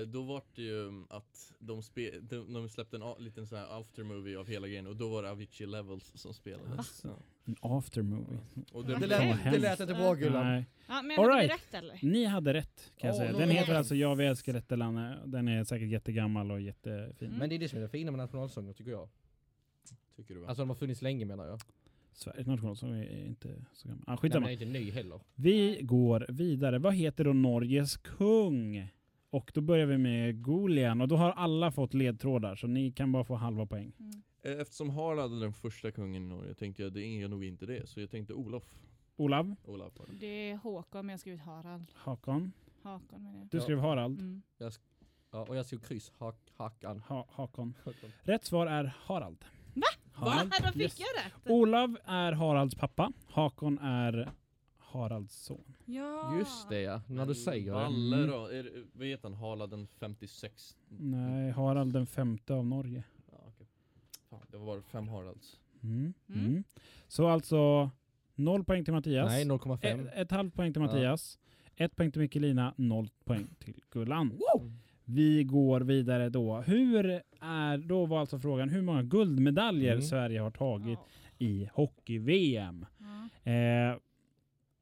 S3: då var det ju att de, spe, de, de släppte en a- liten sån här aftermovie av hela grejen och då var det Avicii Levels som spelades. Ja.
S1: En aftermovie.
S3: Och
S4: Det
S2: Det
S3: det,
S2: lät, det lät inte bra Gullan.
S1: Nej.
S4: Ja, men
S1: All right.
S4: rätt eller?
S1: Ni hade rätt kan jag
S2: Åh,
S1: säga. Den
S2: är
S1: heter
S2: det
S1: alltså Jag vi älskar detta landet. Den är säkert jättegammal och jättefin.
S4: Mm.
S2: Men det är det som är det fina med nationalsången tycker jag.
S3: Tycker du va?
S2: Alltså de har funnits länge menar jag.
S1: Sveriges nationalsång är inte så gammal. Ah,
S2: Nej, men den är inte ny heller.
S1: Vi går vidare. Vad heter då Norges kung? Och då börjar vi med Golian och då har alla fått ledtrådar så ni kan bara få halva poäng.
S4: Mm.
S3: Eh, Eftersom Harald är den första kungen i Norge tänkte jag det är nog inte det. Så jag tänkte Olof.
S1: Olav,
S3: Olaf var det.
S4: Det är Håkon men jag skrivit Harald.
S1: Hakon.
S4: Hakon menar jag.
S1: Du skrev Harald.
S4: Mm.
S2: Ja, och jag såg kryss, hak, hakan.
S1: Ha, Hakon. Rätt svar är Harald.
S4: Va?
S1: Harald.
S4: Va? Då fick
S1: Yes.
S4: jag rätt?
S1: Olav är Haralds pappa. Hakon är Haralds son.
S4: Ja.
S2: Just det ja, när du säger det.
S3: Valle
S1: Mm.
S3: då? Är, det- vad heter han? Harald den 56?
S1: Nej, Harald den femte av Norge.
S3: Ja, okej. Fan, det var bara fem Haralds.
S1: Mm.
S4: Mm.
S1: Mm. Så alltså noll poäng till Mattias.
S2: Nej, 0,5.
S1: ett, ett halvt poäng till
S2: Ja.
S1: Mattias. Ett poäng till Mikkelina, noll poäng till Gullan. Vi går vidare då. Hur är, då var alltså frågan hur många guldmedaljer
S2: Mm.
S1: Sverige har tagit
S4: Ja.
S1: i hockey-VM.
S4: Ja.
S1: Eh,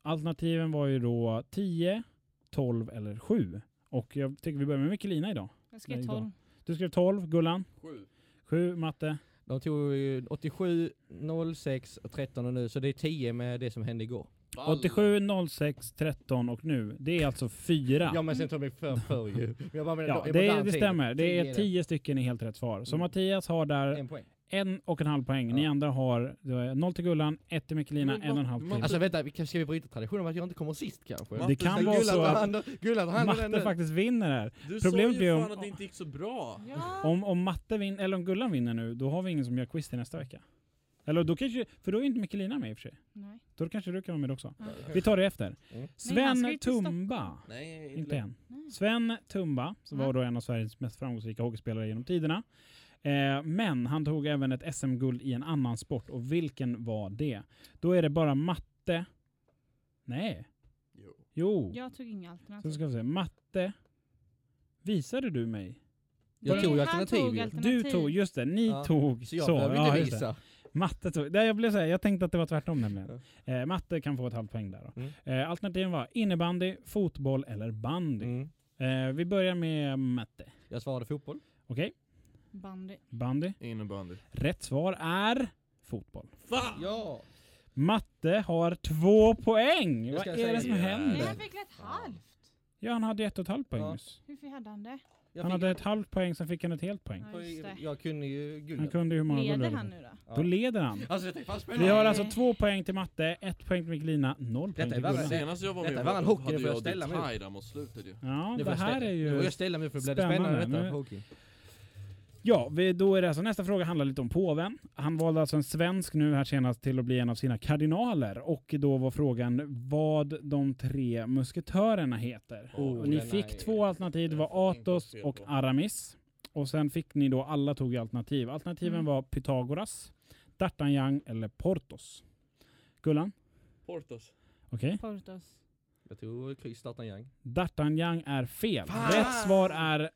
S1: alternativen var ju då 10, 12 eller 7. Och jag tycker vi börjar med Mikkelina idag.
S4: Jag skrev
S1: Nej,
S4: 12.
S1: Du skrev 12, Gullan.
S3: Sju.
S1: 7, Matte.
S2: De tog ju 87, 06 och 13 och nu, så det är 10 med det som hände igår.
S1: 87, 06, 13 och nu. Det är alltså fyra.
S2: Ja men sen tog jag mig för, för ju. Men Jag bara menar,
S1: Ja, det, det stämmer. Det är
S2: 10
S1: tio stycken i helt rätt svar. Så
S2: Mm.
S1: Mattias har där
S2: En poäng.
S1: En och en halv poäng. Ni
S2: Ja.
S1: andra har noll till Gullan, ett till Mikkelina, en och en halv till.
S2: Alltså vänta, vi kan- ska vi bryta traditionen om att jag inte kommer sist kanske?
S3: Matte
S1: det kan vara så att
S2: Gullan om den
S1: Matte
S2: nu.
S1: faktiskt vinner här.
S3: Du
S1: Problemet
S3: sa
S1: blir
S3: ju
S1: om-
S3: fan att det inte gick så bra.
S4: Ja.
S1: Om, om Matte vin, eller om Gullan vinner nu, då har vi ingen som gör quiz till nästa vecka. Eller då kanske, för då är inte Mikkelina med i och för sig.
S4: Nej.
S1: Då kanske du kan vara med också.
S4: Ja.
S1: Vi tar det efter.
S2: Mm.
S4: Nej, han
S1: Sven
S4: till
S1: Tumba.
S3: Nej,
S1: Inte än.
S4: Nej.
S1: Sven Tumba, som
S4: Ja.
S1: var då en av Sveriges mest framgångsrika hockeyspelare genom tiderna. Eh, men han tog även ett SM-guld i en annan sport. Och vilken var det? Då är det bara matte. Nej.
S3: Jo.
S1: Jo.
S4: Jag tog inga
S1: Så
S4: alternativ.
S1: ska vi se. Matte. Visade du mig?
S2: Jag
S4: Nej,
S2: tog alternativ
S4: tog alternativ.
S1: Du tog, just det, ni
S2: Ja.
S1: tog
S2: Så jag
S1: så.
S2: behöver
S1: Ja,
S2: inte visa.
S1: Matte tog, där jag, blev så här, jag tänkte att det var tvärtom nämligen. Eh, matte kan få ett halvt poäng där då.
S2: Mm.
S1: Eh, alternativen var innebandy, fotboll eller bandy.
S2: Mm.
S1: Eh, vi börjar med matte.
S2: Jag svarade fotboll.
S1: Okej,
S4: Bandy.
S1: bandy.
S3: Innebandy.
S1: Rätt svar är fotboll.
S2: Ja!
S1: Matte har två poäng!
S2: Det
S1: Vad
S2: ska
S1: är det som
S2: säga.
S4: Nej,
S1: händer?
S4: han fick ett halvt.
S1: Ja, han hade ett och ett halvt poäng
S2: Ja.
S4: Hur hade han det?
S2: Jag,
S1: Han hade ett halvt poäng, sen fick han ett helt poäng.
S4: Ja,
S2: jag kunde ju
S1: Han
S2: guldet.
S1: kunde ju hur många
S4: Leder
S1: guld
S4: han nu då?
S2: Ja.
S1: Då leder han.
S2: Alltså detta fan
S1: Vi har alltså två poäng till matte, ett poäng till Mikkelina, noll poäng
S2: Detta
S1: till.
S2: Det-
S3: Senast jag var
S2: detta
S3: med
S2: var en hockey,
S3: hade
S2: jag
S3: jag
S2: ställa mig
S3: mot slutet ju.
S1: Ja,
S2: Det
S1: det här
S2: ställa-
S1: är ju...
S2: jag ställa mig för det det
S1: spännande.
S2: spännande detta hockey.
S1: Ja, vi, då är det alltså nästa fråga handlar lite om påven. Han valde alltså en svensk nu här senast till att bli en av sina kardinaler. Och då var frågan vad de tre musketörerna heter.
S2: Oh,
S1: och ni fick två alternativ, det var Athos och. Aramis. Och sen fick ni då, alla tog alternativ. Alternativen
S4: Mm.
S1: var Pythagoras, D'Artagnan eller Portos. Gullan,
S3: Portos.
S1: okej.
S4: Portos.
S2: Jag tog kryss, Young.
S1: D'Artagnan är fel.
S2: Fan!
S1: Rätt svar är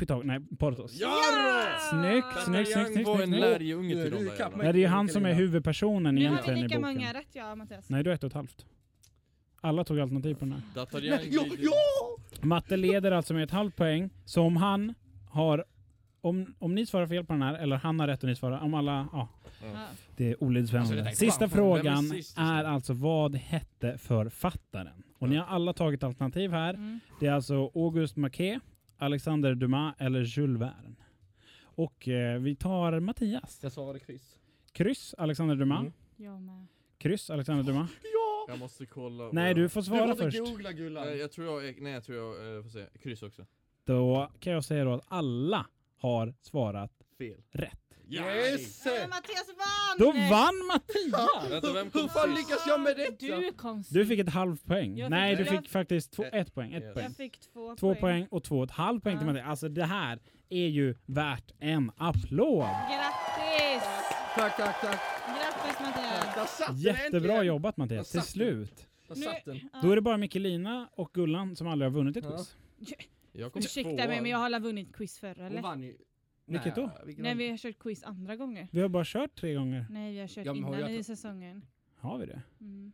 S1: Pythag nej, Portos.
S3: Ja!
S1: Snyggt, snyggt, snyggt, snyggt,
S3: var en lärjunge
S2: Nu är
S3: till
S2: du
S3: de
S2: i
S3: där
S2: kapp
S3: jävlarna.
S2: mig.
S1: Nej, det är ju han som är huvudpersonen
S4: Nu har
S1: egentligen
S4: vi
S1: i
S4: lika
S1: boken.
S4: många rätt jag Mattias.
S1: Nej, du har ett och ett halvt. Alla tog alternativ på den här.
S3: D'Artagnan
S2: Nej, ja, ja!
S1: Matte leder alltså med ett halvt poäng. Så om han har... Om, om ni svarar fel på den här, eller han har rätt och ni svarar... Om alla... Ja,
S4: Ja.
S1: det är olidligt
S2: Alltså,
S1: spännande.
S2: är
S1: Sista frågan
S3: sist?
S1: är alltså vad hette författaren? Och ni har alla tagit alternativ här.
S4: Mm.
S1: Det är alltså Auguste Maquet, Alexander Dumas eller Jules Verne. Och eh, vi tar Mattias.
S2: Jag svarade kryss.
S1: Kryss, Alexander Dumas.
S2: Mm.
S4: Jag med.
S1: Kryss, Alexander Dumas.
S2: Ja!
S3: Jag måste kolla.
S1: Nej,
S3: jag-
S1: du får svara
S2: du
S1: först.
S2: googla Gullan.
S3: Nej, jag tror jag, nej jag tror jag eh, får säga kryss också.
S1: Då kan jag säga då att alla har svarat
S3: Fel.
S1: rätt.
S2: Yes!
S4: Ja, Mattias vann!
S1: Då vann Mattias!
S3: Vänta, vem kom
S2: Hur fan
S3: sist?
S2: lyckas jag med detta?
S4: Du.
S1: Du fick ett halvt poäng.
S4: Jag fick-
S1: Nej, du fick faktiskt två,
S3: Ett.
S1: ett poäng. Ett
S3: Yes.
S1: poäng.
S4: Jag fick två,
S1: Två poäng och två och ett halvt poäng till. Mattias. Alltså det här är ju värt en applåd.
S4: Grattis!
S2: Tack, tack, tack.
S4: Grattis Mattias!
S2: Där satt den
S1: Jättebra
S2: äntligen.
S1: jobbat Mattias, till
S2: satt den.
S1: slut.
S2: Där satt den.
S1: Då är det bara Mikkelina och Gullan som aldrig har vunnit ett
S2: Ja.
S1: quiz.
S3: Jag kom
S4: Ursäkta mig men jag har alla vunnit quiz förr
S2: Hon
S4: eller?
S2: vann ju.
S1: Vilket
S2: Nej,
S1: då?
S4: Nej vi har kört quiz andra gånger.
S1: Vi har bara kört tre gånger.
S4: Nej vi har kört
S2: Ja, men har
S4: innan
S2: jag
S4: i säsongen.
S1: Har vi det?
S4: Mm.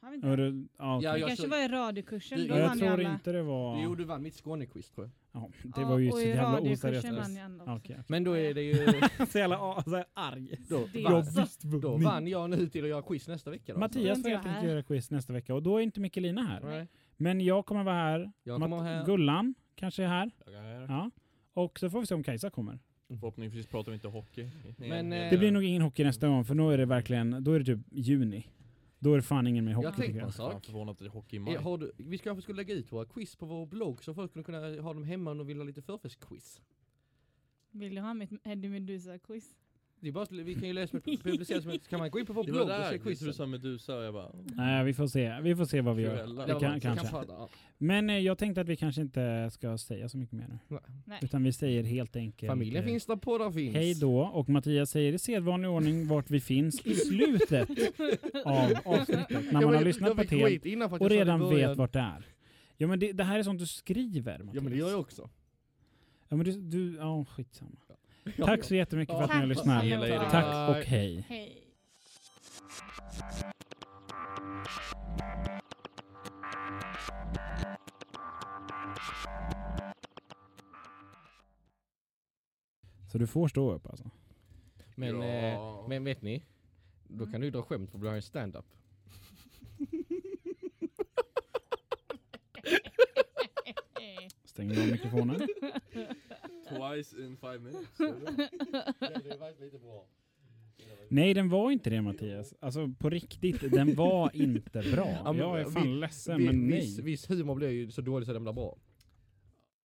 S4: Har vi inte?
S1: Ja, det, ja, okej.
S2: Ja,
S4: det
S2: jag
S4: kanske var i radiokursen.
S2: Du-
S4: Då
S1: Ja, jag
S4: vann ju
S1: tror
S4: alla.
S1: inte det var...
S2: Jo, du vann mitt Skånequiz tror jag.
S1: Ja, det
S4: Ja,
S1: var ju
S4: och
S1: så
S4: i
S1: jävla
S4: radiokursen
S1: oseriöst.
S4: vann jag också.
S1: Okej.
S2: Men då är det ju...
S1: så jävla a- så här arg.
S2: Då,
S4: Det är
S2: vann,
S4: så.
S2: då vann jag nu till att göra quiz nästa vecka då.
S1: Mattias
S4: inte
S1: får
S4: jag
S1: helt enkelt
S4: här.
S1: göra quiz nästa vecka och då är inte Mikkelina här.
S2: Nej.
S1: Men jag kommer vara här.
S2: Jag kommer vara här.
S1: Gullan kanske är här.
S3: Jag är här.
S1: Ja. Och så får vi se om Kajsa kommer.
S3: Förhoppningsvis pratar vi inte hockey.
S2: Men, eh,
S1: Det blir nog ingen hockey nästa gång för då är det verkligen, då är det typ juni. Då är det fan ingen mer hockey
S2: Jag tänkte på en
S1: jag.
S3: Jag är
S2: sak.
S3: förvånad att hockey i maj.
S2: Eh, Har du, vi kanske skulle lägga ut våra quiz på vår blogg så folk skulle kunna ha dem hemma om de vill ha lite förfestquiz.
S4: Vill du ha mitt Eddie Meduza-quiz?
S2: Det är bara, vi kan ju läsa ett, publicera ett, kan man gå in på vår blogg och se
S3: där, du
S2: quizen?
S3: sa Medusa och jag bara...
S1: Nej, vi får se. Vi får se vad vi gör.
S2: Ja,
S1: kan, kanske. Men eh, jag tänkte att vi kanske inte ska säga så mycket mer nu.
S4: Nej.
S1: Utan vi säger helt enkelt
S2: Familjen
S1: eh,
S2: finns där poddar finns.
S1: hej då. Och Mattias säger i sedvanlig ordning vart vi finns i slutet av avsnittet. När man har lyssnat på
S2: att
S1: och redan vet vart det är. Ja men det, det här är sånt du skriver Mattias.
S2: Ja men det gör jag också.
S1: Ja men du, du ja skitsamma. Tack så jättemycket för att ni har lyssnat. Tack och hej.
S4: Hej.
S1: Så du får stå upp alltså?
S2: Men,
S3: Ja.
S2: eh, men vet ni? Då kan du dra skämt för att bli en stand-up.
S1: Stänger du av mikrofonen?
S3: Twice in five minutes.
S1: Nej den var inte det Mattias. Alltså på riktigt, den var inte bra. Jag är
S2: vi-
S1: fan ledsen
S2: Vi-
S1: men
S2: viss,
S1: nej.
S2: viss humor blir ju så dålig så den blir bra.